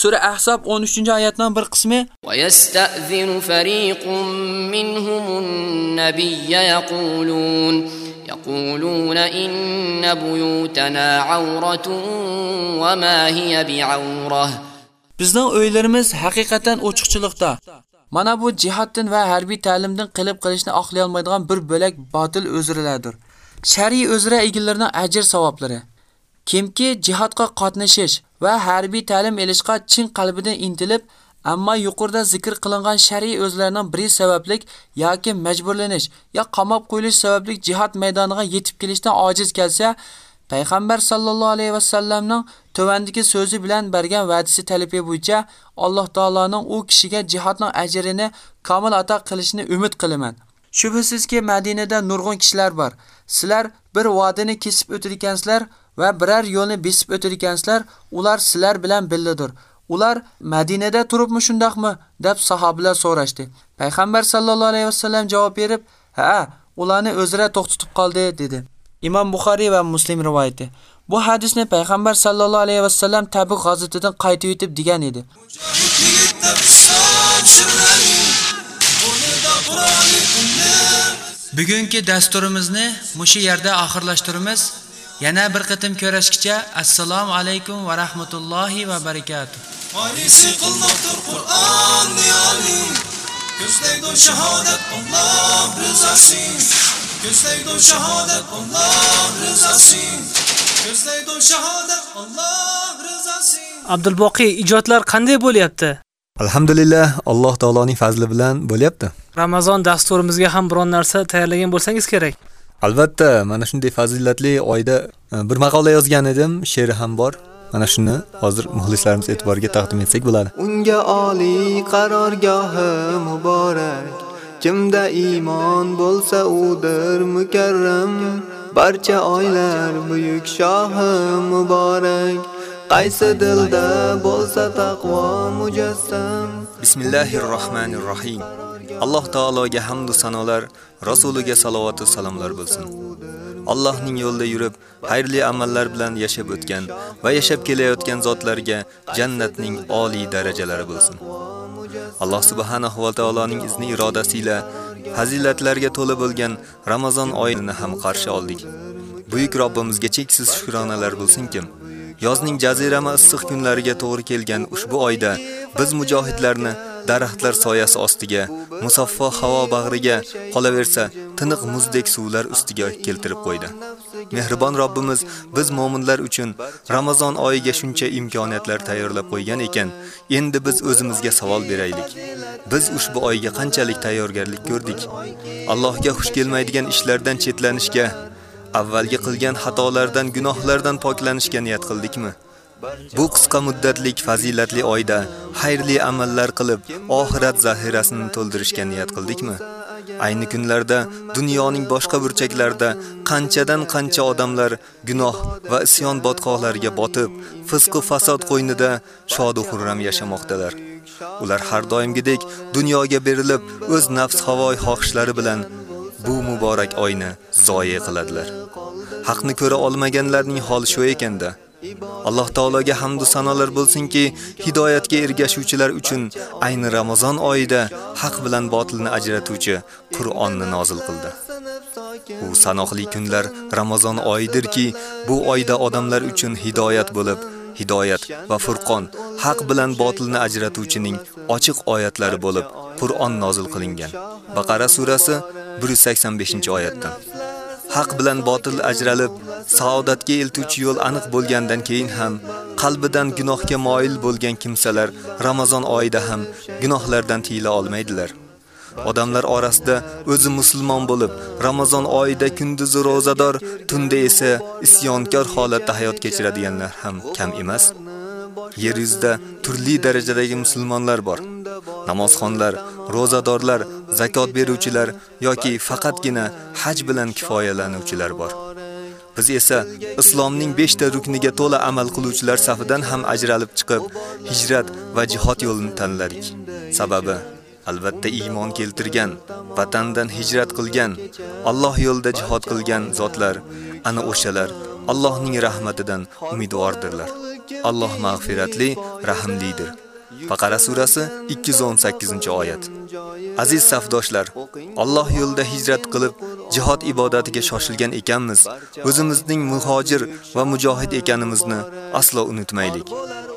S6: Sura Ahzab 13-oyatning bir qismi
S13: ويستأذن فريق منهم النبي يقولون يقولون إن بيوتنا عورة وما هي بعورة
S6: Bizning uylarimiz haqiqatan ochiqchilikda. Mana bu jihatdan va harbiy ta'limdan qilib qilishni oqlay olmaydigan bir bo'lak botil o'zrilardir. Shariy o'zra egilarining ajr savoblari. Kimki jihatga qatnashish va harbiy ta'lim elishga chin qalbidan intilib, ammo yuqorida zikr qilingan shariy o'zlarining biri sabablik yoki majburlanish yo qamab qo'yilish sabablik jihad maydoniga yetib kelishdan ojiz kelsa, payg'ambar sallallohu alayhi vasallamning tövandagi so'zi bilan bergan va'dasi talabi bo'yicha Alloh taoloning u kishiga jihatning ajrini komil ato qilishini umid qilaman. Shubhasizki Madinada nurg'un kishilar bor. Sizlar bir vodini kesib o'tirgansizlar va biror yo'lni besib o'tirgansizlar, ular sizlar bilan billadir. Ular Madinada turibmi shundaqmi deb sahobalar so'rashdi. Payg'ambar sallallohu alayhi vasallam javob berib, "Ha, ularni o'zira to'xtatib qoldi" dedi. Imom Buxoriy va Muslim rivoyati. Bu hadisni payg'ambar sallallohu alayhi vasallam Tabuk g'azotida qaytib yetib degan edi. Bugungi dasturimizni mushu yerda oxirlashtiramiz. Yana bir qitim ko'rishgacha assalomu alaykum va rahmatullohi va barakatuh.
S12: Qur'on Ko'zlaydi shahodat Alloh rizosi Ko'zlaydi shahodat Alloh rizosi Ko'zlaydi shahodat Alloh rizosi
S3: Abdulboqiy ijodlar qanday bo'lyapti?
S4: Alhamdulillah, Alloh taoloning fazli bilan bo'lyapti.
S3: Ramazon dasturimizga ham biron narsa tayyorlagan bo'lsangiz kerak.
S4: Albatta, mana shunday fazilatli oyda e, bir maqola yozgan edim, she'ri ham bor. Mana shuni hozir muxlislarimiz e'tiboriga taqdim etsak bo'ladi.
S7: Unga oliy qarorgohi muborak. Kimda iymon bo'lsa udir mukarram. Barcha oylar buyuk shohi muborak. Qaysi dilda bo'lsa taqvo mujassam.
S4: Bismillahirrohmanirrohim. Alloh taologa hamd va sanolar, rasuliga salovat va salomlar bo'lsin. Allohning yo'lida yurib, xayrli amallar bilan yashab o'tgan va yashab kelayotgan zotlarga jannatning oliy darajalari bo'lsin. Alloh subhanahu va taoloning izni irodasi ila fazilatlarga to'la bo'lgan Ramazon oyini ham qarshi oldik. Buyuk Robbimizga cheksiz shukronalar bo'lsin-kim. yozning jazirama issiq kunlariga to'g'ri kelgan ushbu oyda biz mujohidlarni daraxtlar soyasi ostiga, musaffo havo bag'riga qolaversa, tiniq muzdek suvlar ustiga keltirib qo'ydi. Mehribon Robbimiz biz mu'minlar uchun Ramazon oyiga shuncha imkoniyatlar tayyorlab qo'ygan ekan, endi biz o'zimizga savol beraylik. Biz ushbu oyga qanchalik tayyorgarlik ko'rdik? Allohga xush kelmaydigan ishlardan chetlanishga, avvalgi qilgan xatolardan, gunohlardan poklanishga niyat qildikmi? Bu qisqa muddatlik fazilatli oyda xayrli amallar qilib, oxirat zaxirasini to'ldirishga niyat qildikmi? Ayni kunlarda dunyoning boshqa burchaklarida qanchadan qancha odamlar gunoh va isyon botqoqlariga botib, fisq va fasod qo'ynida shod va xurram yashamoqdalar. Ular har doimgidek dunyoga berilib, o'z nafs havoy xohishlari bilan bu muborak oyni zoya qiladilar. Haqni ko'ra olmaganlarning holi shu ekanda. Alloh taologa hamd va sanolar bo'lsinki, hidoyatga ergashuvchilar uchun ayni Ramazon oyida haq bilan botilni ajratuvchi Qur'onni nozil qildi. Bu sanoqli kunlar Ramazon oyidirki, bu oyda odamlar uchun hidoyat bo'lib, hidoyat va furqon, haq bilan botilni ajratuvchining ochiq oyatlari bo'lib Qur'on nozil qilingan. Baqara surasi 185-oyatdan. Haq bilan botil ajralib, saodatga eltuvchi yo'l aniq bo'lgandan keyin ham qalbidan gunohga moyil bo'lgan kimsalar Ramazon oyida ham gunohlardan tiyila olmaydilar. Odamlar orasida o'zi musulmon bo'lib, Ramazon oyida kunduzi rozador, tunda esa isyonkor holatda hayot kechiradiganlar ham kam emas. Yer yuzida turli darajadagi musulmonlar bor. Namozxonlar, rozadorlar, zakot beruvchilar yoki faqatgina haj bilan kifoyalanuvchilar bor. Biz esa islomning 5 ta rukniga to'la amal qiluvchilar safidan ham ajralib chiqib, hijrat va jihod yo'lini tanladik. Sababi albatta iymon keltirgan, vatandan hijrat qilgan, Alloh yo'lida jihad qilgan zotlar ana o'shalar Allohning rahmatidan umidvordirlar. Alloh mag'firatli, rahimlidir. Baqara surasi 218-oyat. Aziz safdoshlar, Alloh yo'lida hijrat qilib, jihad ibodatiga shoshilgan ekanmiz. O'zimizning muhojir va mujohid ekanimizni aslo unutmaylik.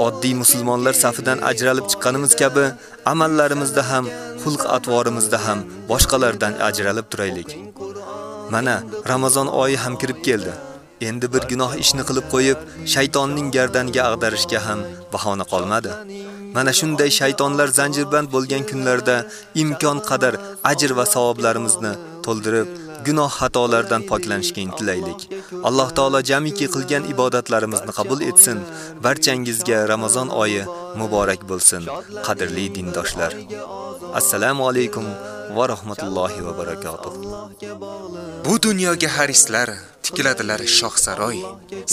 S4: Oddiy musulmonlar safidan ajralib chiqqanimiz kabi, amallarimizda ham, xulq-atvorimizda ham boshqalardan ajralib turaylik. Mana Ramazon oyi ham kirib keldi. Endi bir gunoh ishni qilib qo'yib, shaytonning gardaniga ag'darishga ham bahona qolmadi. Mana shunday shaytonlar zanjirband bo'lgan kunlarda imkon qadar ajr va savoblarimizni to'ldirib, gunoh xatolardan poklanishga intilaylik. Alloh taolo jamiki qilgan ibodatlarimizni qabul etsin. Barchangizga Ramazon oyi muborak bo'lsin, qadrli dindoshlar. Assalomu alaykum va rahmatullohi va barakotuh.
S14: Bu dunyoga harislar tikiladilar shoh saroy.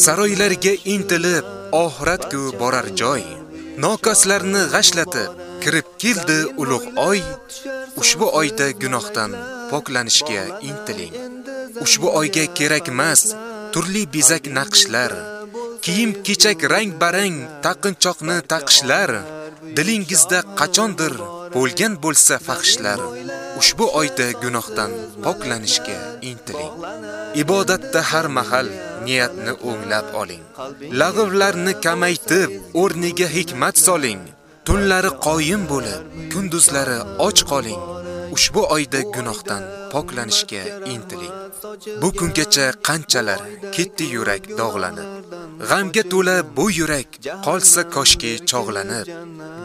S14: Saroylarga intilib, oxiratga borar joy. Nokaslarni g'ashlatib, kirib keldi ulug' oy. Ushbu oyda gunohdan poklanishga intiling. Ushbu oyga kerakmas turli bezak naqshlar, kiyim kechak rang barang taqinchoqni taqishlar. Dilingizda qachondir bo'lgan bo'lsa faxshlar. Ushbu oyda gunohdan poklanishga intiling. Ibodatda har mahal niyatni o'nglab oling. Lag'vlarni kamaytib, o'rniga hikmat soling. Tunlari qoyim bo'lib, kunduzlari och qoling. Ushbu oyda gunohdan poklanishga intiling. Bu kungacha qanchalar ketdi yurak dog'lanib. G'amga to'la bu yurak qolsa koshki chog'lanib.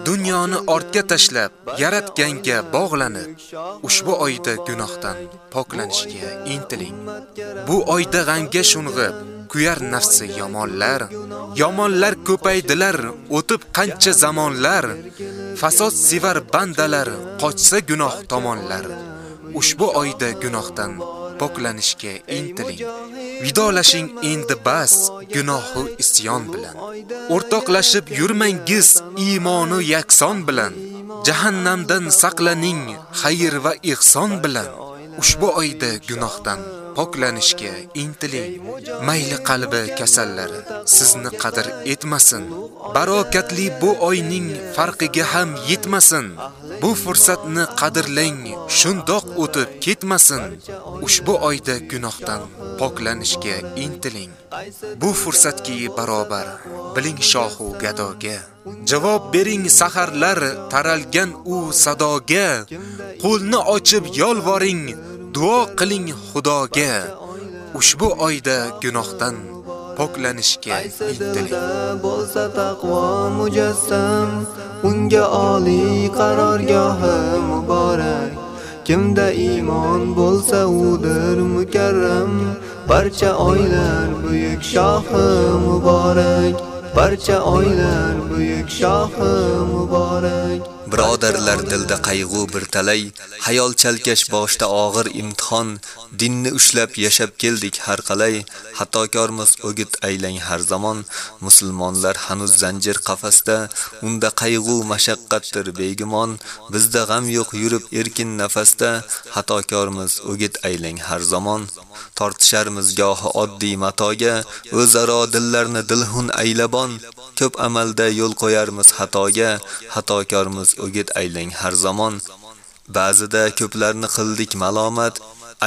S14: Dunyoni ortga tashlab, yaratganga bog'lanib, ushbu oyda gunohdan poklanishga intiling. Bu oyda g'amga shung'ib, kuyar nafsi yomonlar. Yomonlar ko'paydilar, o'tib qancha zamonlar. Fasod sevar bandalar, qochsa gunoh tomonlar. Ushbu oyda gunohdan poklanishga intiling. Vidolashing endi bas gunohu isyon bilan. O'rtoqlashib yurmangiz iymoni yakson bilan. Jahannamdan saqlaning xayr va ihson bilan. Ushbu oyda gunohdan poklanishga intiling. Mayli qalbi kasallari sizni qadr etmasin. Barokatli bu oyning farqiga ham yetmasin. Bu fursatni qadrlang, shundoq o'tib ketmasin. Ushbu oyda gunohdan poklanishga intiling. Bu fursatki barobar biling shohu gadoga. Javob bering saharlar taralgan u sadoga. Qo'lni ochib yolvoring, duo qiling Xudoga. Ushbu oyda gunohdan poklanishga intiling.
S15: bo'lsa taqvo mujassam unga oliy qarorgohi muborak kimda iymon bo'lsa udir mukarram barcha oylar buyuk shohi muborak barcha oylar buyuk shohi muborak
S4: Birodarlar dilda qayg'u bir talay, hayol chalkash boshda og'ir imtihon, dinni ushlab yashab keldik har qalay, xatokormiz o'git aylang har zamon, musulmonlar hanuz zanjir qafasda, unda qayg'u mashaqqatdir begumon, bizda g'am yo'q yurib erkin nafasda, xatokormiz o'git aylang har zamon. Tortisharmiz gohi oddiy matoga, o'zaro dillarni dilhun aylabon, ko'p amalda yo'l qo'yarmiz xatoga, xatokormiz o'git aylang har zamon. Ba'zida ko'plarni qildik malomat,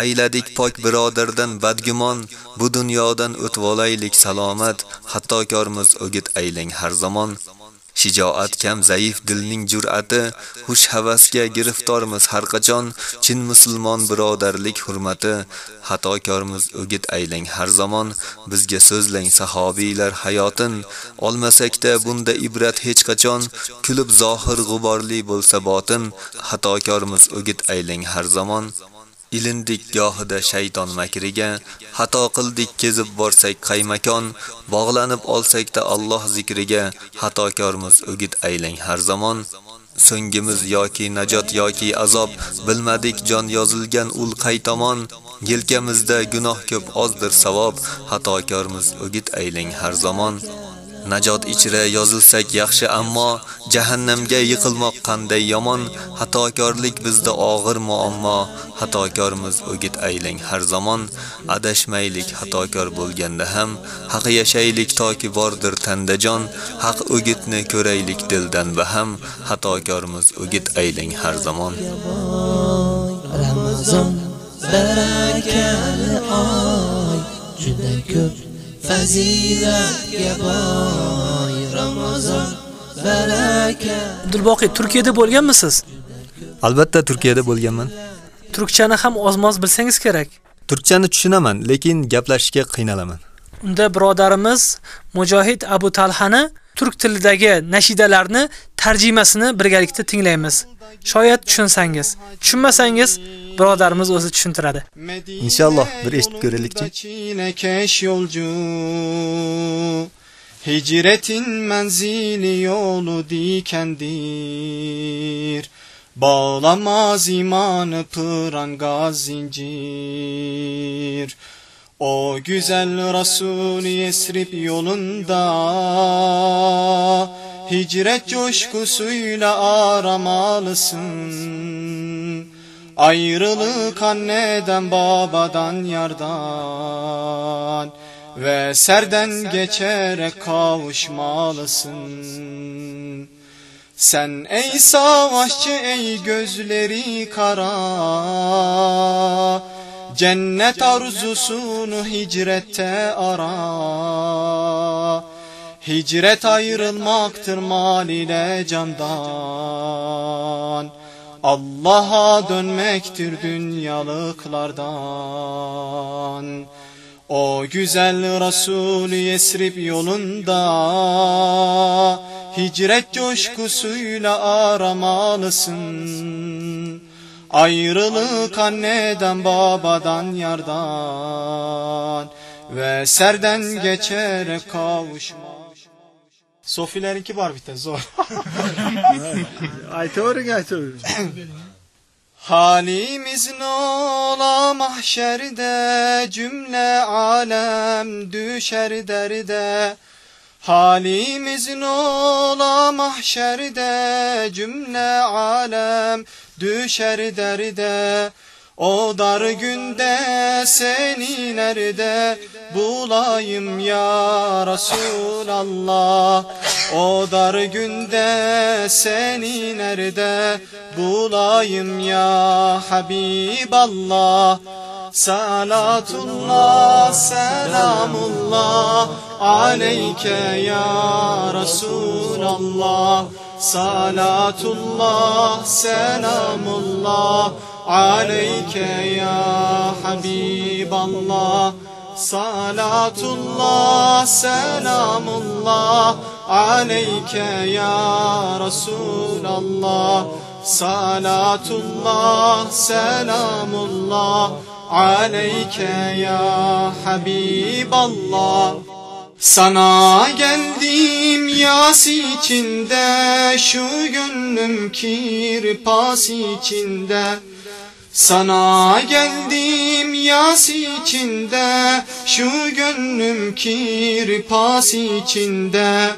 S4: ayladik pok birodardan badgumon, bu dunyodan o'tvolaylik salomat, xatokormiz o'git aylang har zamon. Shijoat kam zaif dilning jur'ati, xush havasga giriftormiz har qachon, chin musulmon birodarlik hurmati, xatokormiz o'git aylang har zamon, bizga so'zlang sahobiylar hayotin, olmasakda bunda ibrat hech qachon, kulib zohir g'uborli bo'lsa botin, xatokormiz o'git aylang har zamon. Ilindik gohida shayton makriga, xato qildik kezib borsak qaymakon, bog'lanib olsakda Alloh zikriga, xatokormiz o'git aylang har zamon. So'ngimiz yoki najot yoki azob bilmadik jon yozilgan ul qaytomon yelkamizda gunoh ko'p ozdir savob, xatokormiz o'git ayling har zamon. Najot ichra yozilsak yaxshi, ammo jahannamga yiqilmoq qanday yomon, xatokorlik bizda og'ir muammo, xatokormiz o'git ayling har zamon, adashmaylik xatokor bo'lganda ham, haq yashaylik toki bordir tanda jon, haq o'gitni ko'raylik dildan va ham, xatokormiz o'git ayling har zamon.
S10: Ramazon barakali oy juda ko'p fazilatga boy Ramazon baraka
S3: Abdulboqiy Turkiyada bo'lganmisiz?
S4: Albatta Turkiyada bo'lganman.
S3: Turkchani ham ozmoz bilsangiz kerak.
S4: Turkchani tushunaman, lekin gaplashishga qiynalaman.
S3: Unda birodarimiz Mujohid Abu Talhani turk tilidagi nashidalarni tarjimasini birgalikda tinglaymiz. Shoyat tushunsangiz, tushunmasangiz birodarimiz o'zi tushuntiradi.
S4: Inshaalloh bir eshitib ko'raylikchi.
S16: Hicretin menzili yolu dikendir. Bağlamaz imanı pranga zincir O güzel Resul Yesrib yolunda. Hicret coşkusuyla aramalısın Ayrılık anneden babadan yardan Ve serden geçerek kavuşmalısın. Sen ey savaşçı ey gözleri kara Cennet arzusunu hicrette ara. Hicret ayrılmaktır mal ile candan Allah'a dönmektir dünyalıklardan. O güzel Resul Yesrib yolunda Hicret coşkusuyla aramalısın. Ayrılık anneden babadan yardan Ve serden geçerek kavuşma Sofilerinki var bir de zor.
S17: Aytavering, aytavering.
S16: Halimiz nola mahşerde cümle alem düşer derde Halimiz nola mahşerde cümle alem düşer derde o dar günde seni nerede bulayım ya Resulallah O dar günde seni nerede bulayım ya Habiballah? Salatullah, selamullah aleyke ya Resulallah Salatullah, selamullah aleyke ya Habiballah. Salatullah, selamullah aleyke ya Resulallah. Salatullah, selamullah aleyke ya Habiballah. Sana geldim yas içinde, şu gönlüm kirpas içinde. Sana geldim yas içinde şu gönlüm kirpas içinde.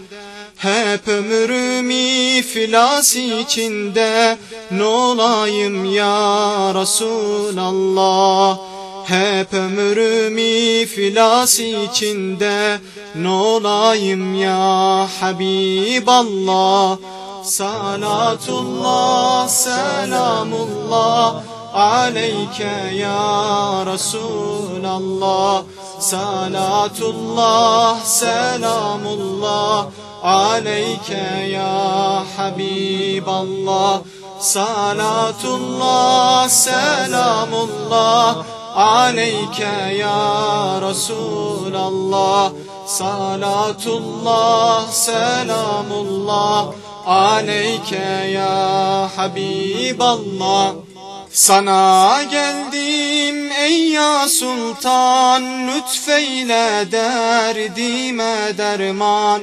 S16: Hep ömrüm iflas içinde Nolayım ya Resulallah. Hep ömrüm iflas içinde Nolayım ya Habiballah. Salatullah, selamullah Aleyke ya Resulallah. Salatullah, selamullah. Aleyke ya Habiballah. Salatullah, selamullah. Aleyke ya Resulallah. Salatullah, selamullah. Aleyke ya Habiballah Sana geldim ey ya sultan Lütfeyle derdime derman.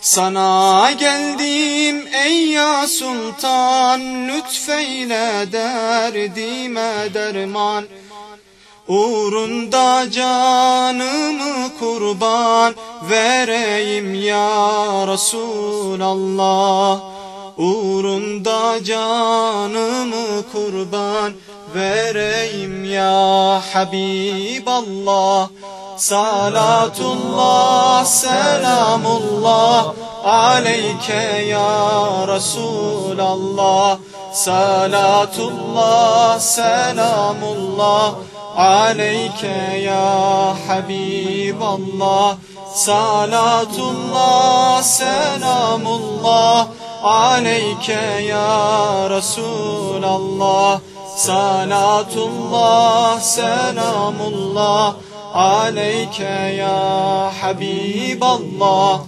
S16: Sana geldim ey ya sultan Lütfeyle derdime derman.
S7: Uğrunda canımı kurban vereyim ya Resulallah Uğrunda canımı kurban vereyim ya Habiballah. Salatullah, selamullah aleyke ya Resulallah. Salatullah, selamullah aleyke ya Habiballah. Salatullah, selamullah aleyke ya Resulallah Salatullah, selamullah. Aleyke ya Habiballah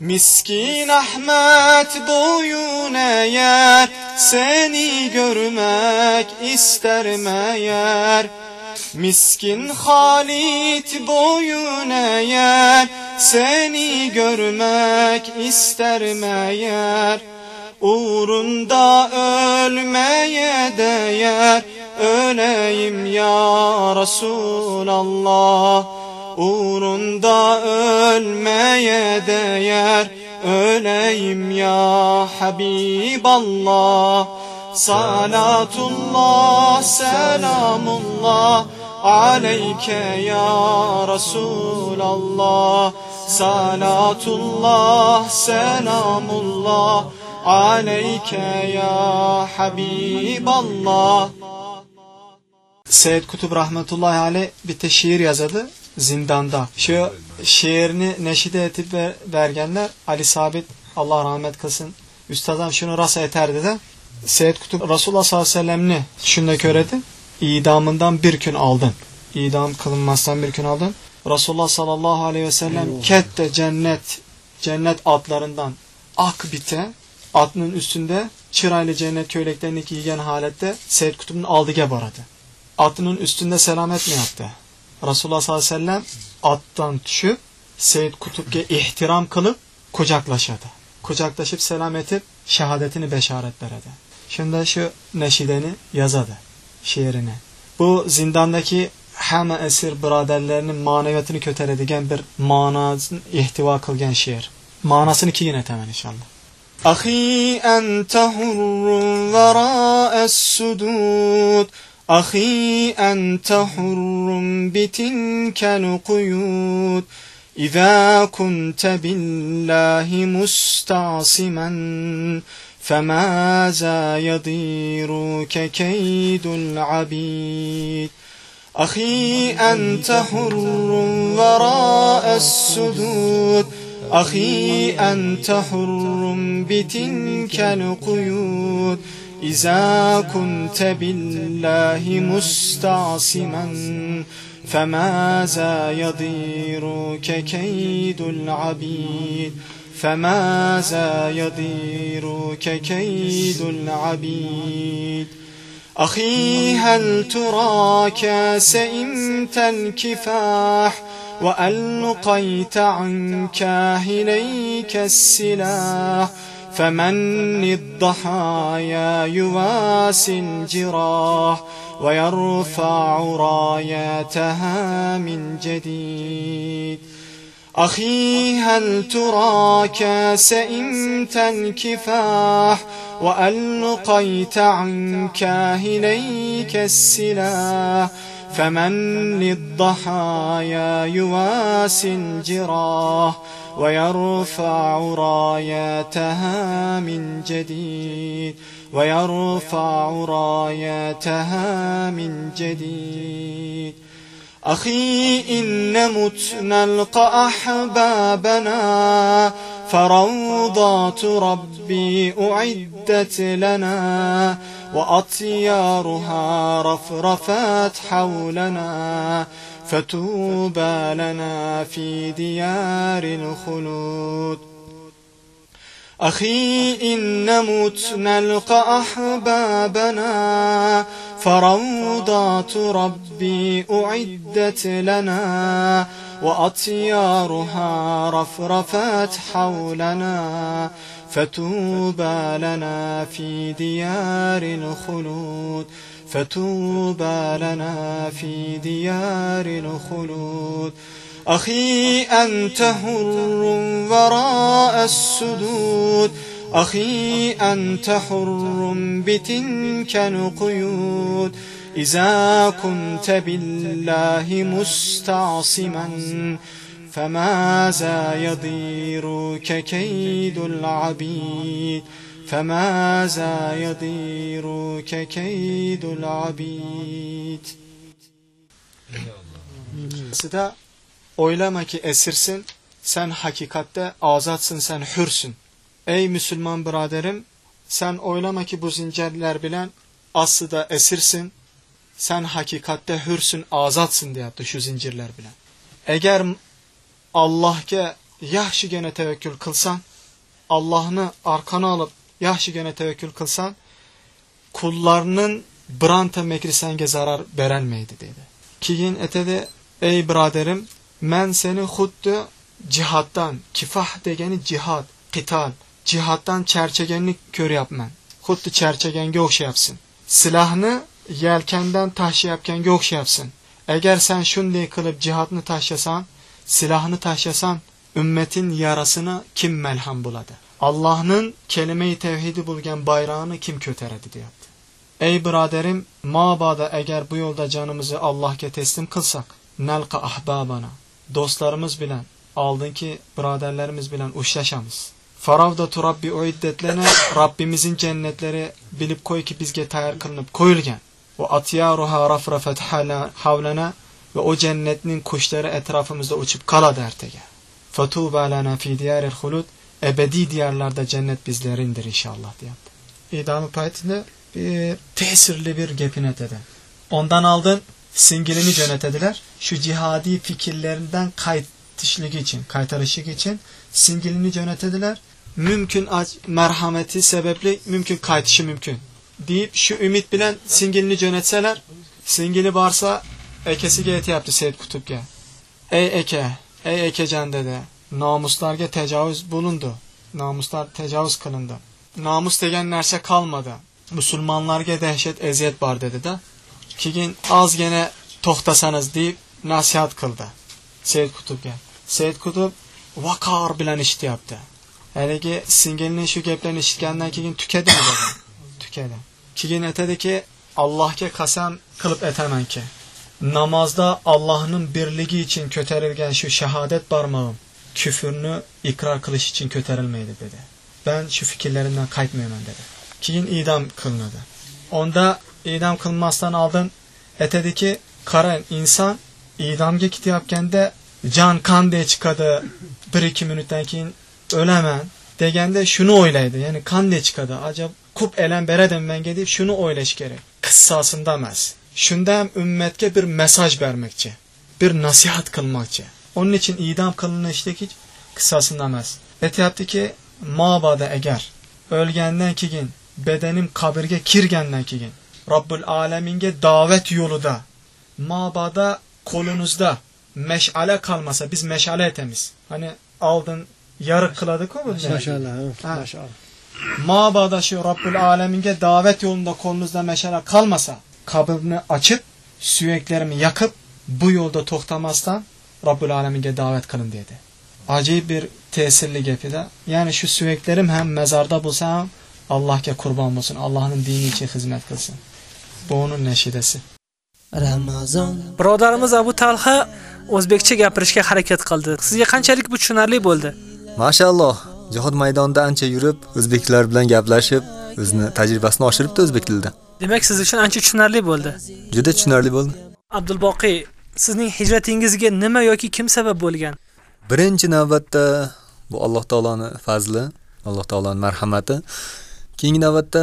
S7: Miskin Ahmet boyun eğer Seni görmek ister meğer. Miskin Halit boyun eğer Seni görmek ister meğer Uğrunda ölmeye değer. Öleyim ya Resulallah Uğrunda ölmeye değer. Öleyim ya Habiballah Salatullah, selamullah Aleyke ya Resulallah Salatullah, selamullah Aleyke ya Habiballah
S16: Seyyid Kutup rahmetullahi aleyh bir şiir yazadı zindanda. Şu şiirini neşide etip vergenler Ali Sabit Allah rahmet kılsın. Üstadam şunu rasa eterdi de Seyyid Kutup Resulullah sallallahu aleyhi ve sellem'ni şunda köredi. İdamından bir gün aldın. İdam kılınmazdan bir gün aldın. Resulullah sallallahu aleyhi ve sellem kette cennet cennet atlarından ak bite atının üstünde çıraylı cennet köyleklerini giygen halette Seyyid Kutup'un aldıge baradı. Atının üstünde selamet mi yaptı? Resulullah sallallahu aleyhi ve sellem attan düşüp Seyyid Kutup'a ihtiram kılıp kucaklaşadı. Kucaklaşıp selam etip şehadetini beşaretleredi. Şimdi şu neşideni yazadı şiirine. Bu zindandaki həmə əsir biraderlərinin maneviyyatını kötələdigən bir manasını ihtiva qılgan şiir. Manasını ki yenə təmən inşallah. Axi əntə hurrun vərə əs-sudud Axi əntə hurrun bitinkəl quyud İzə kuntə billahi mustasiman فماذا يضيرك كيد العبيد أخي أنت حر وراء السدود أخي أنت حر بتلك القيود إذا كنت بالله مستعصما فماذا يضيرك كيد العبيد فماذا يضيرك كيد العبيد. أخي هل تراك سئمت الكفاح؟ وألقيت عن كاهليك السلاح. فمن الضحايا يواسي الجراح ويرفع راياتها من جديد. أخي هل تراك سئمت الكفاح وألقيت عن كاهليك السلاح؟ فمن للضحايا يواسي الجراح ويرفع راياتها من جديد ويرفع راياتها من جديد. أخي إن مت نلقى أحبابنا فروضات ربي أعدت لنا وأطيارها رفرفت حولنا فتوبى لنا في ديار الخلود. أخي إن مت نلقى أحبابنا فروضات ربي أعدت لنا وأطيارها رفرفت حولنا فتوبى لنا في ديار الخلود فتوبى لنا في ديار الخلود. أخي أنت هر وراء السدود. أخي أنت حر بتلك القيود. إذا كنت بالله مستعصما فماذا يضيرك كيد العبيد. فماذا يضيرك كيد العبيد. Oylama ki esirsin, sen hakikatte azatsın, sen hürsün. Ey Müslüman biraderim, sen oylama ki bu zincirler bilen aslında esirsin, sen hakikatte hürsün, azatsın deyapti şu zincirler bilen. Eğer Allah'ga yaxshi gene tevekkül kılsan, Allah'ını arkana alıp yaxshi gene tevekkül kılsan, kullarının biranta mekri senge zarar berelmeydi dedi. Keyin etedi, ey biraderim, Men seni xuddi cihatdan, kifah degeni cihat, qital, cihatdan charchaganni ko'ryapman. Xuddi charchaganga o'xshayapsan. Silahni yelkandan tashlayotganga o'xshayapsan. Agar sen şun shunday qilib cihatni tashlasan, silahni tashlasan, ummatin yarasini kim malham bo'ladi? Allohning kelima-i tevhidi bo'lgan bayrog'ini kim ko'taradi deyapti. Ey birodarim, mabodo agar bu yo'lda jonimizni Allohga teslim qilsak, nalqa ahbabana dostlarımız bilen, aldın ki biraderlerimiz bilen uşlaşamız. Faravda turabbi o iddetlene Rabbimizin cennetleri bilip koy ki bizge tayar kılınıp koyulgen. O atiyaruha rafrafet havlana ve o cennetinin kuşları etrafımızda uçup kaladı ertege. Fatuba lana fi diyaril hulud ebedi diyarlarda cennet bizlerindir inşallah diye. İdamı bir tesirli bir gepin etedi. Ondan aldın singilini yönetediler. Şu cihadi fikirlerinden kaytışlık için, kaytarışlık için singilini yönetediler. Mümkün merhameti sebeple mümkün kaytışı mümkün deyip şu ümit bilen singilini yönetseler singili varsa ekesi geyeti yaptı Seyyid Kutupge. Ey eke, ey ekecen dedi. Namuslarga tecavüz bulundu. Namuslar tecavüz kılındı. Namus degen nerse kalmadı. Müslümanlarga dehşet eziyet var dedi de kigin az gene to'xtasangiz deb nasihat qildi said qutubga said qutub vaqor bilan eshityapti. Haligi singilni shu gaplarni eshitganidan keyin tukadimi dedi? Tukadi. Keyin aytadiki allohga qasam qilib aytamanki namozda allohning birligi uchun ko'tarilgan shu shahodat barmog'im kufrni iqror qilish uchun ko'tarilmaydi dedi. Ben shu fikrlarimdan qaytmayman dedi. Keyin idam qilinadi. Onda idam kılınmasdan aldın. Etedi ki karan insan idamga ketayotganda jon qanday chiqadi bir ikki minutdan keyin o'laman deganda shuni o'ylaydi ya'ni qanday chiqadi ajab ko'p elam beradim menga deb shuni o'ylash kerak qissasida emas shunda ham ummatga bir mesaj bermoqchi bir nasihat qilmoqchi onun için idam qilinishlik qissasida emas aytyaptiki mobodo agar o'lgandan keyin bedenim qabrga kirgandan keyin robbil alaminga da'vat yo'lida mobodo qo'linizda mash'ala qolmasa biz mash'ala aytamiz hani oldin yarıq qiladi-ku bu
S18: Maşallah.
S16: mobodo shu robbil alaminga da'vat yo'lida qo'linizda mash'ala qolmasa qabrni ochib suyaklarimi yakib bu yo'lda to'xtamasdan robbil alaminga da'vat qilin dedi. Ajoyib bir tesirli gapida ya'ni shu suyaklarim ham mezarda bo'lsa ham allohga qurbon bo'lsin allohning dini uchun xizmat qilsin bu uning nashidasi
S10: Ramazon
S3: Birodarimiz Abu Talha o'zbekcha gapirishga harakat qildi. Sizga qanchalik bu tushunarli bo'ldi?
S4: Mashalloh, jihod maydonida ancha yurib, o'zbeklar bilan gaplashib, o'zini tajribasini oshiribdi o'zbek tilida.
S3: Demak, siz uchun ancha tushunarli bo'ldi.
S4: Juda tushunarli bo'ldi.
S3: Abdulboqiy, sizning hijratingizga nima yoki kim sabab bo'lgan?
S4: Birinchi navbatda bu Alloh taolaning fazli, Alloh taolaning marhamati. Keyingi navbatda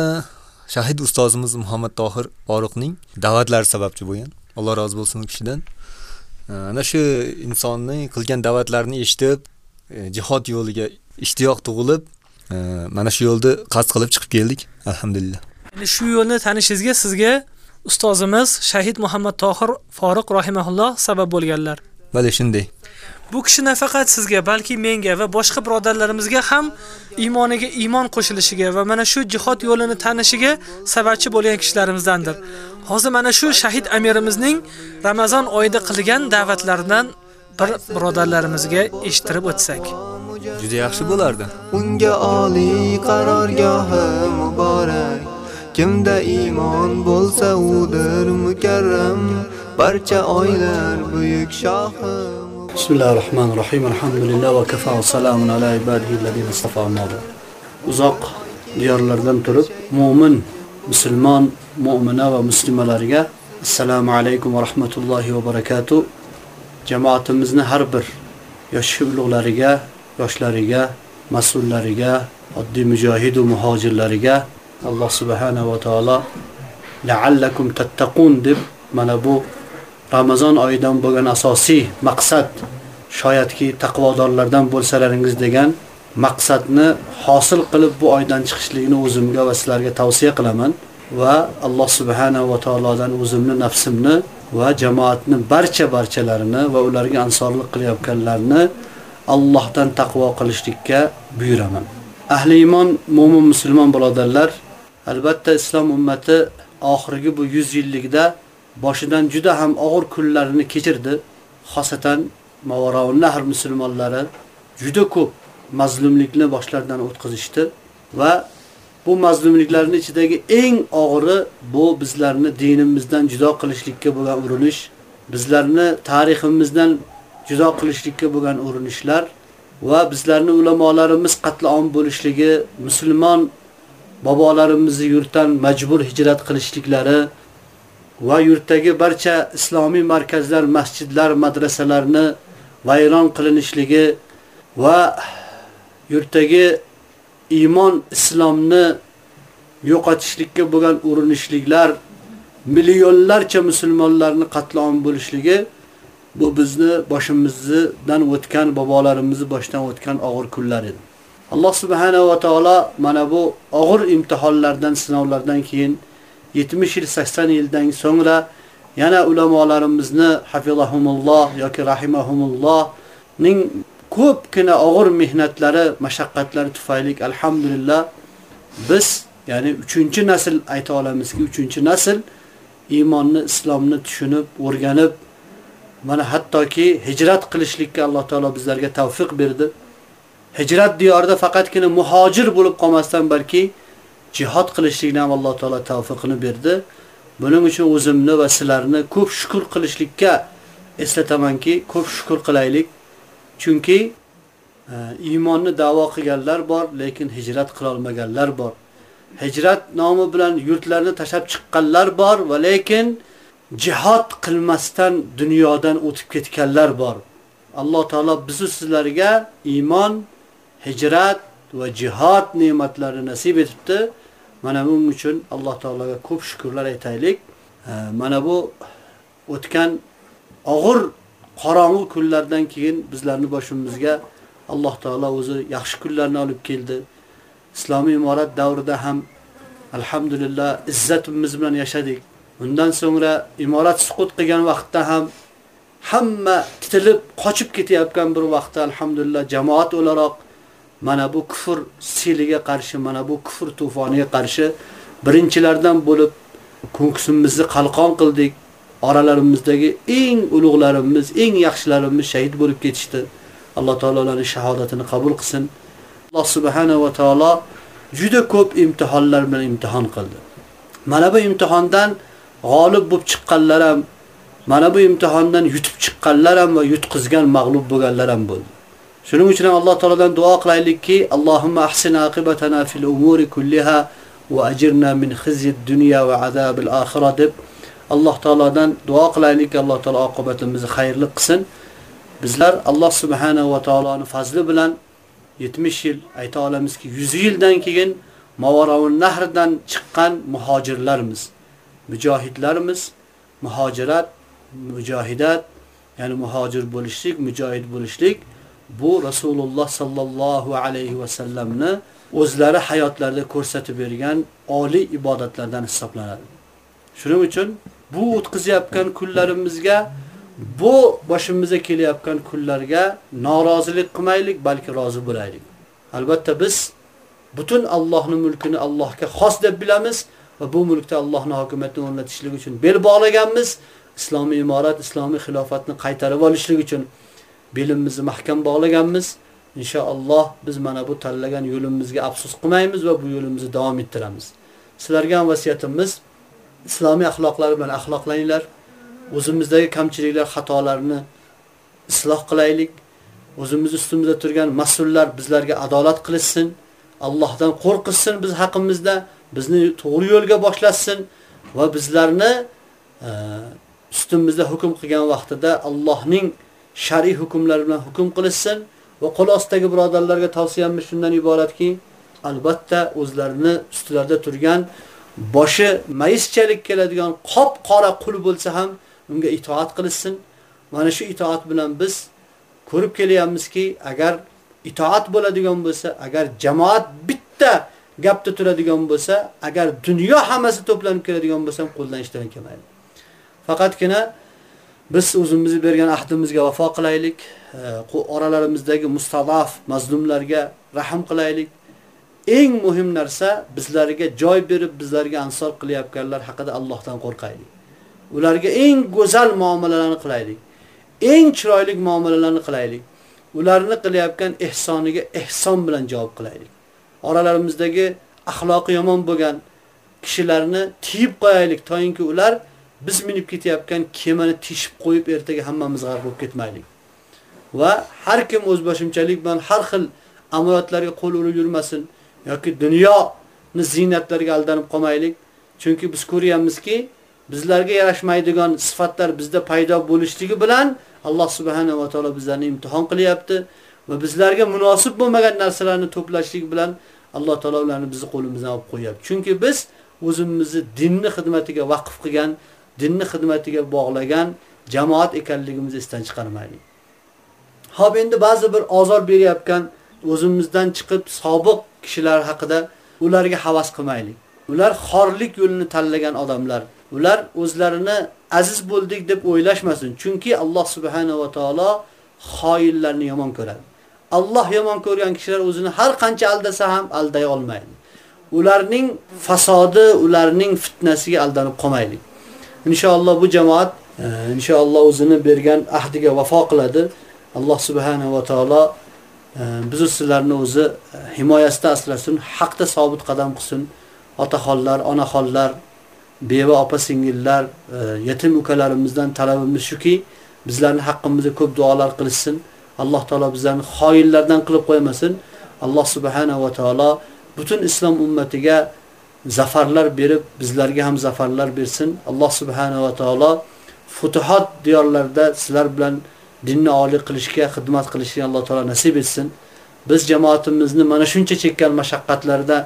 S4: shahid ustozimiz Muhammad Tohir Faruqning da'vatlari sababchi bo'lgan. Alloh rozi bo'lsin u kishidan. Ana shu insonning qilgan da'vatlarini eshitib, jihod yo'liga ishtiyoq tug'ilib, mana shu yo'lda qasd qilib chiqib keldik, alhamdulillah.
S3: Endi shu yo'lni tanishingizga sizga ustozimiz Shahid Muhammad Tohir Foruq rahimahulloh sabab bo'lganlar.
S4: Bale shunday.
S3: Bu kishi nafaqat sizga, balki menga va boshqa birodarlarimizga ham iymoniga iymon qo'shilishiga va mana shu jihod yo'lini tanishiga sababchi bo'lgan kishilarimizdandir. Hozir mana shu shahid amirimizning Ramazon oyida qilgan da'vatlaridan bir birodarlarimizga eshittirib o'tsak.
S4: Juda yaxshi bo'lardi.
S15: Unga oliy qarorgohi muborak. Kimda iymon bo'lsa udir mukarram. Barcha oylar buyuk shohi.
S8: Bismillahir Rahmanir Alhamdulillah va kafa va salamun ala ibadihi allazina istafa Uzoq diyorlardan turib, mu'min, musulmon, mo'mina va muslimalarga assalomu alaykum va rahmatullohi va barakatuh. Jamoatimizni har bir yosh ulug'lariga, yoshlariga, mas'ullariga, oddiy mujohid va muhojirlariga Alloh subhanahu va taolo la'allakum tattaqun deb mana bu Ramazon oyidan bo'lgan asosiy maqsad shoyatki taqvodorlardan bo'lsalaringiz degan maqsadni hosil qilib bu oydan chiqishligini o'zimga va sizlarga tavsiya qilaman va Alloh subhanahu va taolodan o'zimni nafsimni va jamoatni barcha barchalarini va ularga ansorlik qilayotganlarni Allohdan taqvo qilishlikka buyuraman. Ahli iymon, mu'min musulmon birodarlar, albatta islom ummati oxirgi bu 100 yillikda boshidan juda ham og'ir kunlarini kechirdi. Xosatan Mavaraun Nahr musulmonlari juda ko'p mazlumlikni boshlaridan o'tkazishdi va bu mazlumliklarning ichidagi eng og'iri bu bizlarni dinimizdan judo qilishlikka bo'lgan urinish, bizlarni tariximizdan judo qilishlikka bo'lgan urinishlar va bizlarni ulamolarimiz qatl bo'lishligi, musulmon bobolarimizni yurtdan majbur hijrat qilishliklari va yurtdagi barcha islomiy markazlar, masjidlar, madrasalarni vayron qilinishligi va yurtdagi iymon, islomni yo'qotishlikka bo'lgan urinishliklar, millionlarcha musulmonlarni qatlom bo'lishligi bu bizni boshimizdan o'tgan, bobolarimizni boshdan o'tgan og'ir kunlar edi. Alloh subhanahu va taolo mana bu og'ir imtihonlardan, sinovlardan keyin 70 yil, 80 yildan so'ngra yana ulamolarimizni hafizahumulloh yoki rahimahumulloh ning ko'pgina og'ir mehnatlari, mashaqqatlari tufayli alhamdulillah biz ya'ni 3-nasl ayta olamizki, 3-nasl iymonni, islomni tushunib, o'rganib, mana hattoki hijrat qilishlikka Alloh taolo bizlarga tavfiq berdi. Hijrat diyorida faqatgina muhojir bo'lib qolmasdan balki jihad qilishlikni ham Alloh taolo tavfiqini berdi. Buning uchun o'zimni va sizlarni ko'p shukr qilishlikka eslatamanki, ko'p shukr qilaylik. Chunki e, iymonni da'vo qilganlar bor, lekin hijrat qila olmaganlar bor. Hijrat nomi bilan yurtlarni tashab chiqqanlar bor va lekin jihad qilmasdan dunyodan o'tib ketganlar bor. Alloh taolo bizni sizlarga iymon, hijrat va jihad ne'matlarini nasib etibdi. Mana buning uchun Alloh taologa ko'p shukrlar aytaylik. Mana bu o'tgan og'ir qorong'u kunlardan keyin bizlarni boshimizga Alloh taolo o'zi yaxshi kunlarni olib keldi. Islomiy imorat davrida ham alhamdulillah izzatimiz bilan yashadik. Undan so'ngra imorat suqut qilgan vaqtda ham hamma titilib qochib ketayotgan bir vaqtda alhamdulillah jamoat o'laroq mana bu kufr seliga qarshi, mana bu kufr to'foniga qarshi birinchilardan bo'lib ko'ksimizni qalqon qildik. Oralarimizdagi eng ulug'larimiz, eng yaxshilarimiz shahid bo'lib ketishdi. Alloh taolo ularning shahodatini qabul qilsin. Alloh subhanahu va taolo juda ko'p imtihonlar bilan imtihon qildi. Mana bu imtihondan g'olib bo'lib chiqqanlar ham, mana bu imtihondan yutib chiqqanlar ham va yutqizgan, mag'lub bo'lganlar ham bo'ldi. Shuning uchun Alloh taoladan duo qilaylikki, Allohumma ahsin aqibatana fil umuri kulliha va ajirna min khizyid dunya va azabil oxira deb Alloh taoladan duo qilaylikki, Alloh taolo oqibatimizni xayrli qilsin. Bizlar Alloh subhanahu va taoloning fazli bilan 70 yil, ayta olamizki 100 yildan keyin Mavaravun Nahrdan chiqqan muhojirlarimiz, mujohidlarimiz, muhojirat, mujohidat, ya'ni muhojir bo'lishlik, mujohid bo'lishlik bu Rasululloh sallallohu alayhi va sallamni o'zlari hayotlarida ko'rsatib bergan oliy ibodatlardan hisoblanadi. Shuning uchun bu o'tkazayotgan kunlarimizga bu boshimizga kelayotgan kunlarga norozilik qilmaylik, balki rozi bo'laylik. Albatta biz butun Allohning mulkini Allohga xos deb bilamiz va bu mulkda Allohning hokimiyatini o'rnatishlik uchun bel bog'laganmiz. Islomiy imorat, islomiy xilofatni qaytarib olishlik uchun bilimimizni mahkam bog'laganmiz. Inshaalloh biz mana bu tanlagan yo'limizga afsus qilmaymiz va bu yo'limizni davom ettiramiz. Sizlarga ham vasiyatimiz islomiy axloqlar bilan axloqlaninglar. O'zimizdagi kamchiliklar, xatolarni isloh qilaylik. O'zimiz ustimizda turgan mas'ullar bizlarga adolat qilsin. Allohdan qo'rqitsin biz haqimizda, bizni to'g'ri yo'lga boshlatsin va bizlarni e, ustimizda hukm qilgan vaqtida Allohning shar'iy hukmlari bilan hukm qilishsin va qo'l ostidagi birodarlarga tavsiyamiz shundan iboratki, albatta o'zlarini ustilarida turgan boshi mayischalik keladigan qop qora qul bo'lsa ham unga itoat qilishsin. Mana shu itoat bilan biz ko'rib kelyapmizki, agar itoat bo'ladigan bo'lsa, agar jamoat bitta gapda turadigan bo'lsa, agar dunyo hammasi to'planib keladigan bo'lsa, qo'ldan ishdan kelmaydi. Faqatgina biz o'zimizni bergan ahdimizga vafo qilaylik, oralarimizdagi mustadaf mazlumlarga rahm qilaylik. Eng muhim narsa bizlarga joy berib, bizlarga ansor qilayotganlar haqida Allohdan qo'rqaylik. Ularga eng go'zal muomalalarni qilaylik. Eng chiroyli muomalalarni qilaylik. Ularni qilayotgan ehsoniga ehson bilan javob qilaylik. Oralarimizdagi axloqi yomon bo'lgan kishilarni tiyib qo'yaylik, to'yinki ular biz minib ketayotgan kemani teshib qo'yib ertaga hammamiz g'arq bo'lib ketmaylik. Va har kim o'zboshimchalik bilan har xil amaliyotlarga qo'l urib yurmasin yoki dunyoni ziynatlariga aldanib qolmaylik. Chunki biz ko'ryapmizki, bizlarga yarashmaydigan sifatlar bizda paydo bo'lishligi bilan Alloh subhanahu va taolo bizlarni imtihon qilyapti va bizlarga munosib bo'lmagan narsalarni to'plashlik bilan Alloh taolo ularni bizni qo'limizdan olib qo'yapti. Chunki biz o'zimizni dinni xizmatiga vaqf qilgan, dinni xizmatiga bog'lagan jamoat ekanligimizni esdan chiqarmaylik. Xo'p, endi ba'zi bir azob berayotgan o'zimizdan chiqib sobiq kishilar haqida ularga havas qilmaylik. Ular xorlik yo'lini tanlagan odamlar. Ular o'zlarini aziz bo'ldik deb o'ylashmasin. Chunki Alloh subhanahu va taolo xoinlarni yomon ko'radi. Alloh yomon ko'rgan kishilar o'zini har qancha aldasa ham alday olmaydi. Ularning fasodi, ularning fitnasiga aldanib qolmaylik. Inshaalloh bu jamoat e, inshaalloh o'zini bergan ahdiga vafo qiladi. Alloh subhanahu va taolo e, bizni sizlarni o'zi e, himoyasida asrasin, haqda sobit qadam qilsin. Otaxonlar, onaxonlar, beva opa-singillar, yetim ukalarimizdan talabimiz shuki, bizlarni haqqimizda ko'p duolar qilsin. Alloh taolo bizlarni xoinlardan qilib qo'ymasin. Alloh subhanahu va taolo butun islom ummatiga zafarlar berib, bizlarga ham zafarlar bersin. Alloh subhanahu va taolo futuhat diyorlarida sizlar bilan dinni oliy qilishga, xizmat qilishga Alloh taolo nasib etsin. Biz jamoatimizni mana shuncha chekkan mashaqqatlarda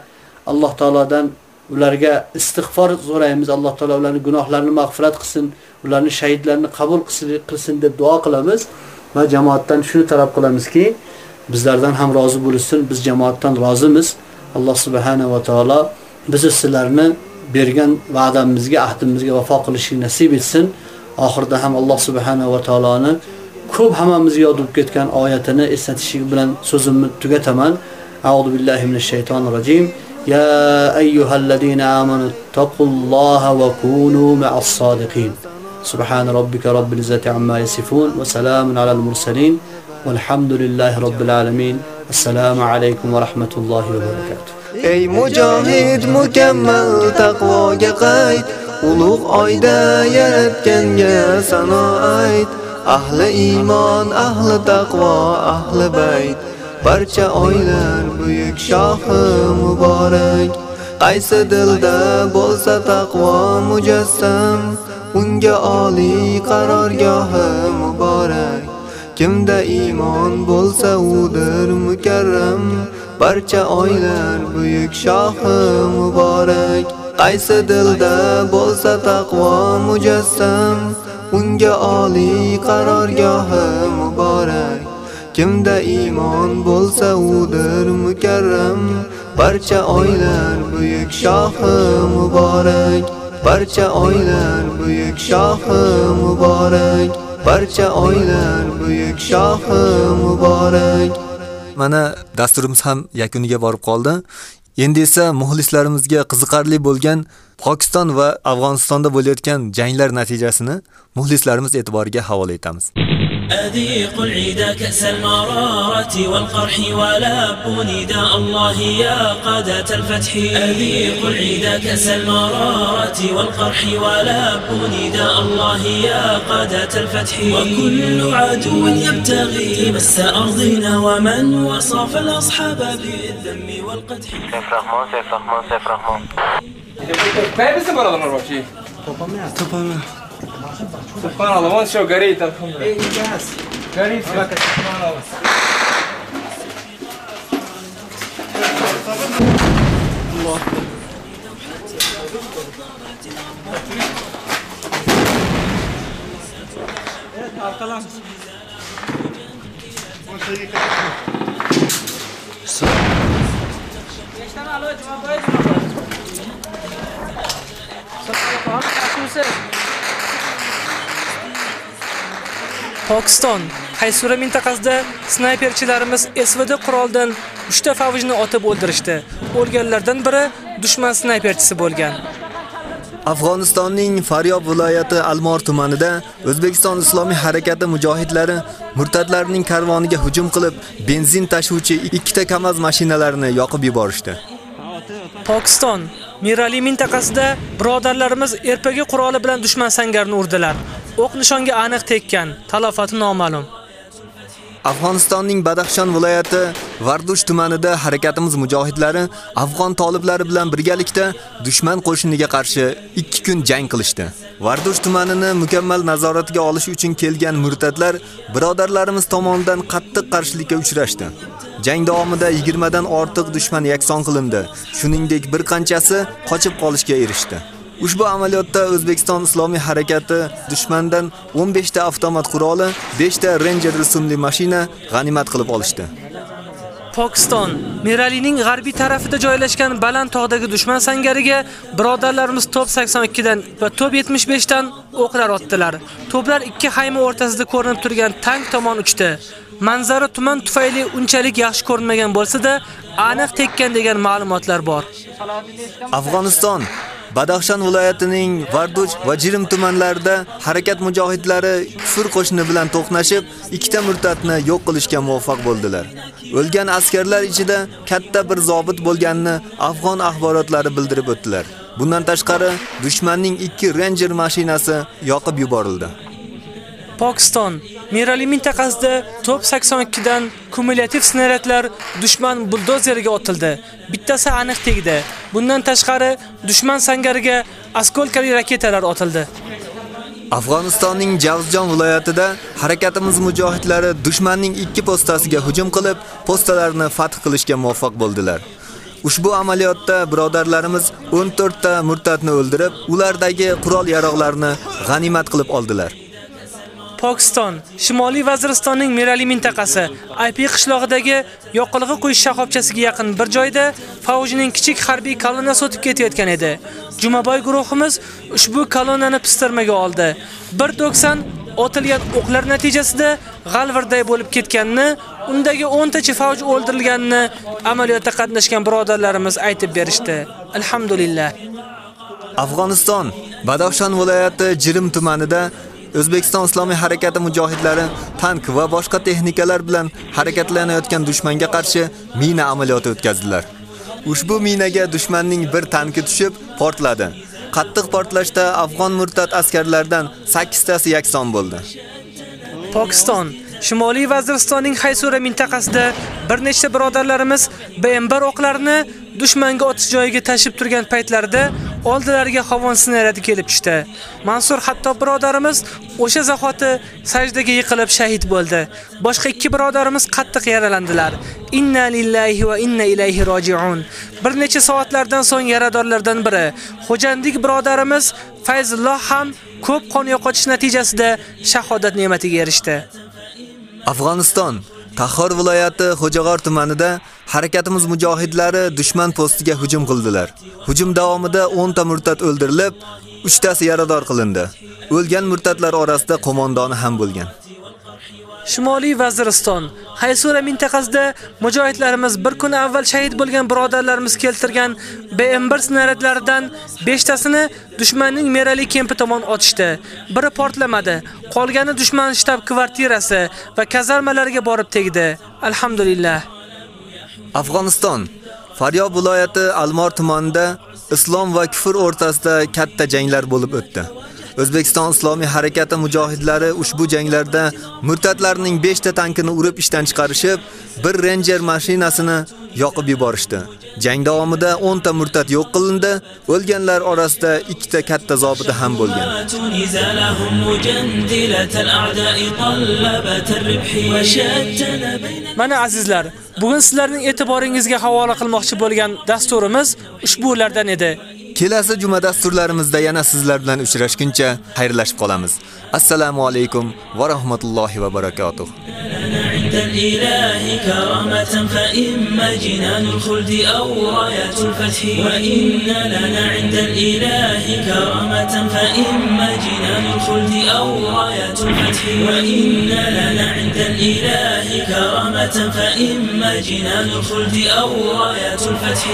S8: Alloh taolodan ularga istig'for so'raymiz. Alloh taolo ularning gunohlarini mag'firat qilsin, ularni shahidlarini qabul qilsin deb duo qilamiz. va jamoatdan shuni talab qilamizki, bizlardan ham rozi bo'lsin, biz jamoatdan rozimiz. Alloh subhanahu va taolo biz sizlarni bergan va'damizga, ahdimizga vafo qilishni nasib etsin. Oxirida ham Alloh subhanahu va taoloni ko'p hammamizga yodib ketgan oyatini eslatish bilan so'zimni tugataman. A'udhu billahi minash shaytonir rojim. Ya ayyuhallazina amanu taqulloha va kunu ma'as sodiqin. سبحان ربك رب العزة عما يصفون وسلام على المرسلين والحمد لله رب العالمين assalomu alaykum va rahmatullohi va barakatuh.
S15: Ey mujohid mukammal taqvoga qayt. Ulug' oyda yaratganga sano ayt. Ahli iymon ahli taqvo ahli bayt. Barcha oylar buyuk shohi muborak. Qaysi dilda bo'lsa taqvo mujassam unga oliy qarorgohi muborak. Kimda iymon bo'lsa udir mukarram. Barcha oylar buyuk shohi muborak. Qaysi dilda bo'lsa taqvo mujassam. Unga oliy qarorgohi muborak. Kimda iymon bo'lsa udir mukarram. Barcha oylar buyuk shohi muborak. Barcha oylar buyuk shohi muborak. Barcha oylar buyuk shohi muborak
S4: Mana dasturimiz ham yakuniga borib qoldi. Endi esa muxlislarimizga qiziqarli bo'lgan Pokiston va Afg'onistonda bo'layotgan janglar natijasini muxlislarimiz e'tiboriga havola etamiz.
S18: أذيق العيد كأس المرارة والقرح ولب نداء الله يا قادة الفتح أذيق العيد كأس المرارة والقرح ولب نداء الله يا قادة الفتح وكل عدو يبتغي مس أرضنا ومن وصف الأصحاب بالذم والقدح
S19: سيف رحمن سيف رحمن سيف رحمن
S9: esse bora. Topa
S16: mesmo. Topa mesmo.
S9: Subhanallah, вон все горит, alhamdulillah. Горит, свака, subhanallah.
S3: Pokiston Haysura mintaqasida snayperchilarimiz SVD quroldan 3 ta favjni otib o'ldirishdi. O'lganlardan biri dushman snayperchisi bo'lgan.
S4: Afg'onistonning Faryob viloyati Almor tumanida O'zbekiston Islomiy harakati mujohidlari murtadlarning karvoniga hujum qilib, benzin tashuvchi ikkita KAMAZ mashinalarini yoqib yuborishdi.
S3: Pokiston Mirali mintaqasida birodarlarimiz erpagi quroli bilan dushman sangarini urdilar. O'q nishonga aniq tekkan, talofati noma'lum.
S4: Afg'onistonning Badaxshon viloyati Vardush tumanida harakatimiz mujohidlari afg'on toliblari bilan birgalikda dushman qo'shiniga qarshi 2 kun jang qilishdi. Vardush tumanini mukammal nazoratiga olish uchun kelgan murtadlar birodarlarimiz tomonidan qattiq qarshilikka uchrashdi. Jang davomida 20 dan ortiq dushman yakson qilindi. Shuningdek, bir qanchasi qochib qolishga erishdi. Ushbu amaliyotda O'zbekiston Islomiy harakati dushmandan 15 ta avtomat quroli, 5 ta Ranger rusumli mashina g'animat qilib olishdi.
S3: Pokiston Miralining g'arbiy tarafida joylashgan baland tog'dagi dushman sangariga birodarlarimiz top 82 dan va top 75 dan o'qlar otdilar. To'plar ikki hayma o'rtasida ko'rinib turgan tank tomon uchdi. Manzara tuman tufayli unchalik yaxshi ko'rinmagan bo'lsa-da, aniq tekkan degan ma'lumotlar bor.
S4: Afg'oniston Badaxshon viloyatining Varduj va Jirim tumanlarida harakat mujohidlari kufr qo'shini bilan to'qnashib, ikkita murtatni yo'q qilishga muvaffaq bo'ldilar. O'lgan askarlar ichida katta bir zobit bo'lganini afg'on axborotlari bildirib o'tdilar. Bundan tashqari, dushmanning 2 Ranger mashinasi yoqib yuborildi.
S3: Pokiston Mirali mintaqasida top 82 dan kumulyativ snaryadlar dushman buldozeriga otildi. Bittasi aniq tegdi. Bundan tashqari dushman sangariga askolkali raketalar otildi.
S4: Afg'onistonning Javzjon viloyatida harakatimiz mujohidlari dushmanning ikki postasiga hujum qilib, postalarni fath qilishga muvaffaq bo'ldilar. Ushbu amaliyotda birodarlarimiz 14 ta murtadni o'ldirib, ulardagi qurol-yaroqlarni g'animat qilib oldilar.
S3: Pokiston Shimoliy Vaziristonning Mirali mintaqasi IP qishlog'idagi yoqilg'i quyish shoxobchasiga yaqin bir joyda Faujining kichik harbiy kolonnasi o'tib ketayotgan edi. Jumaboy guruhimiz ushbu kolonnani pistirmaga oldi. 1.90 otilgan o'qlar natijasida g'alvirday bo'lib ketganini, undagi 10 tachi Fauj o'ldirilganini amaliyotda qatnashgan birodarlarimiz aytib berishdi. Alhamdulillah.
S4: Afg'oniston Badaxshon viloyati Jirim tumanida O'zbekiston Islomiy harakati mujohidlari tank va boshqa texnikalar bilan harakatlanayotgan dushmanga qarshi mina amaliyoti o'tkazdilar. Ushbu minaga dushmanning bir tanki tushib, portladi. Qattiq portlashda afg'on murtad askarlardan 8 tasi yakson bo'ldi.
S3: Pokiston Shimoliy Vaziristonning Haysura mintaqasida bir nechta birodarlarimiz BM1 o'qlarini dushmanga otish joyiga tashib turgan paytlarida oldilariga havon sinaradi kelib tushdi. Mansur hatto birodarimiz o'sha zahoti sajdaga yiqilib shahid bo'ldi. Boshqa ikki birodarimiz qattiq yaralandilar. Inna lillahi va inna ilayhi roji'un. Bir necha soatlardan so'ng yaradorlardan biri Xo'jandik birodarimiz Fayzulloh ham ko'p qon yo'qotish natijasida shahodat ne'matiga erishdi.
S4: Afg'oniston Qahhor viloyati Xo'jag'or tumanida harakatimiz mujohidlari dushman postiga hujum qildilar. Hujum davomida 10 ta murtad o'ldirilib, 3 tasi yarador qilindi. O'lgan murtatlar orasida qo'mondoni ham bo'lgan.
S3: Shimoliy Vaziriston, Haysura mintaqasida mujohidlarimiz bir kun avval shahid bo'lgan birodarlarimiz keltirgan BM1 snaryadlaridan 5 tasini dushmanning merali kempi tomon otishdi. Biri portlamadi. Qolgani dushman shtab kvartirasi va kazarmalarga borib tegdi. Alhamdulillah.
S4: Afg'oniston Faryob viloyati Almor tumanida islom va kufr o'rtasida katta janglar bo'lib o'tdi. O'zbekiston Islomiy harakati mujohidlari ushbu janglarda murtatlarning 5 ta tankini urib ishdan chiqarishib, bir Ranger mashinasini yoqib yuborishdi. Jang davomida 10 ta murtat yo'q qilindi, o'lganlar orasida 2 ta katta zobiti ham bo'lgan.
S3: Mana azizlar, bugun sizlarning e'tiboringizga havola qilmoqchi bo'lgan dasturimiz ushbu ulardan edi.
S4: Kelasi juma dasturlarimizda yana sizlar bilan uchrashguncha xayrlashib qolamiz. Assalomu alaykum va rahmatullohi va barakotuh.
S18: عند الإله كرامة فإما جنان الخلد أو راية الفتح وإن لنا عند الإله كرامة فإما جنان الخلد أو راية الفتح وإن لنا عند الإله كرامة فإما جنان الخلد أو راية الفتح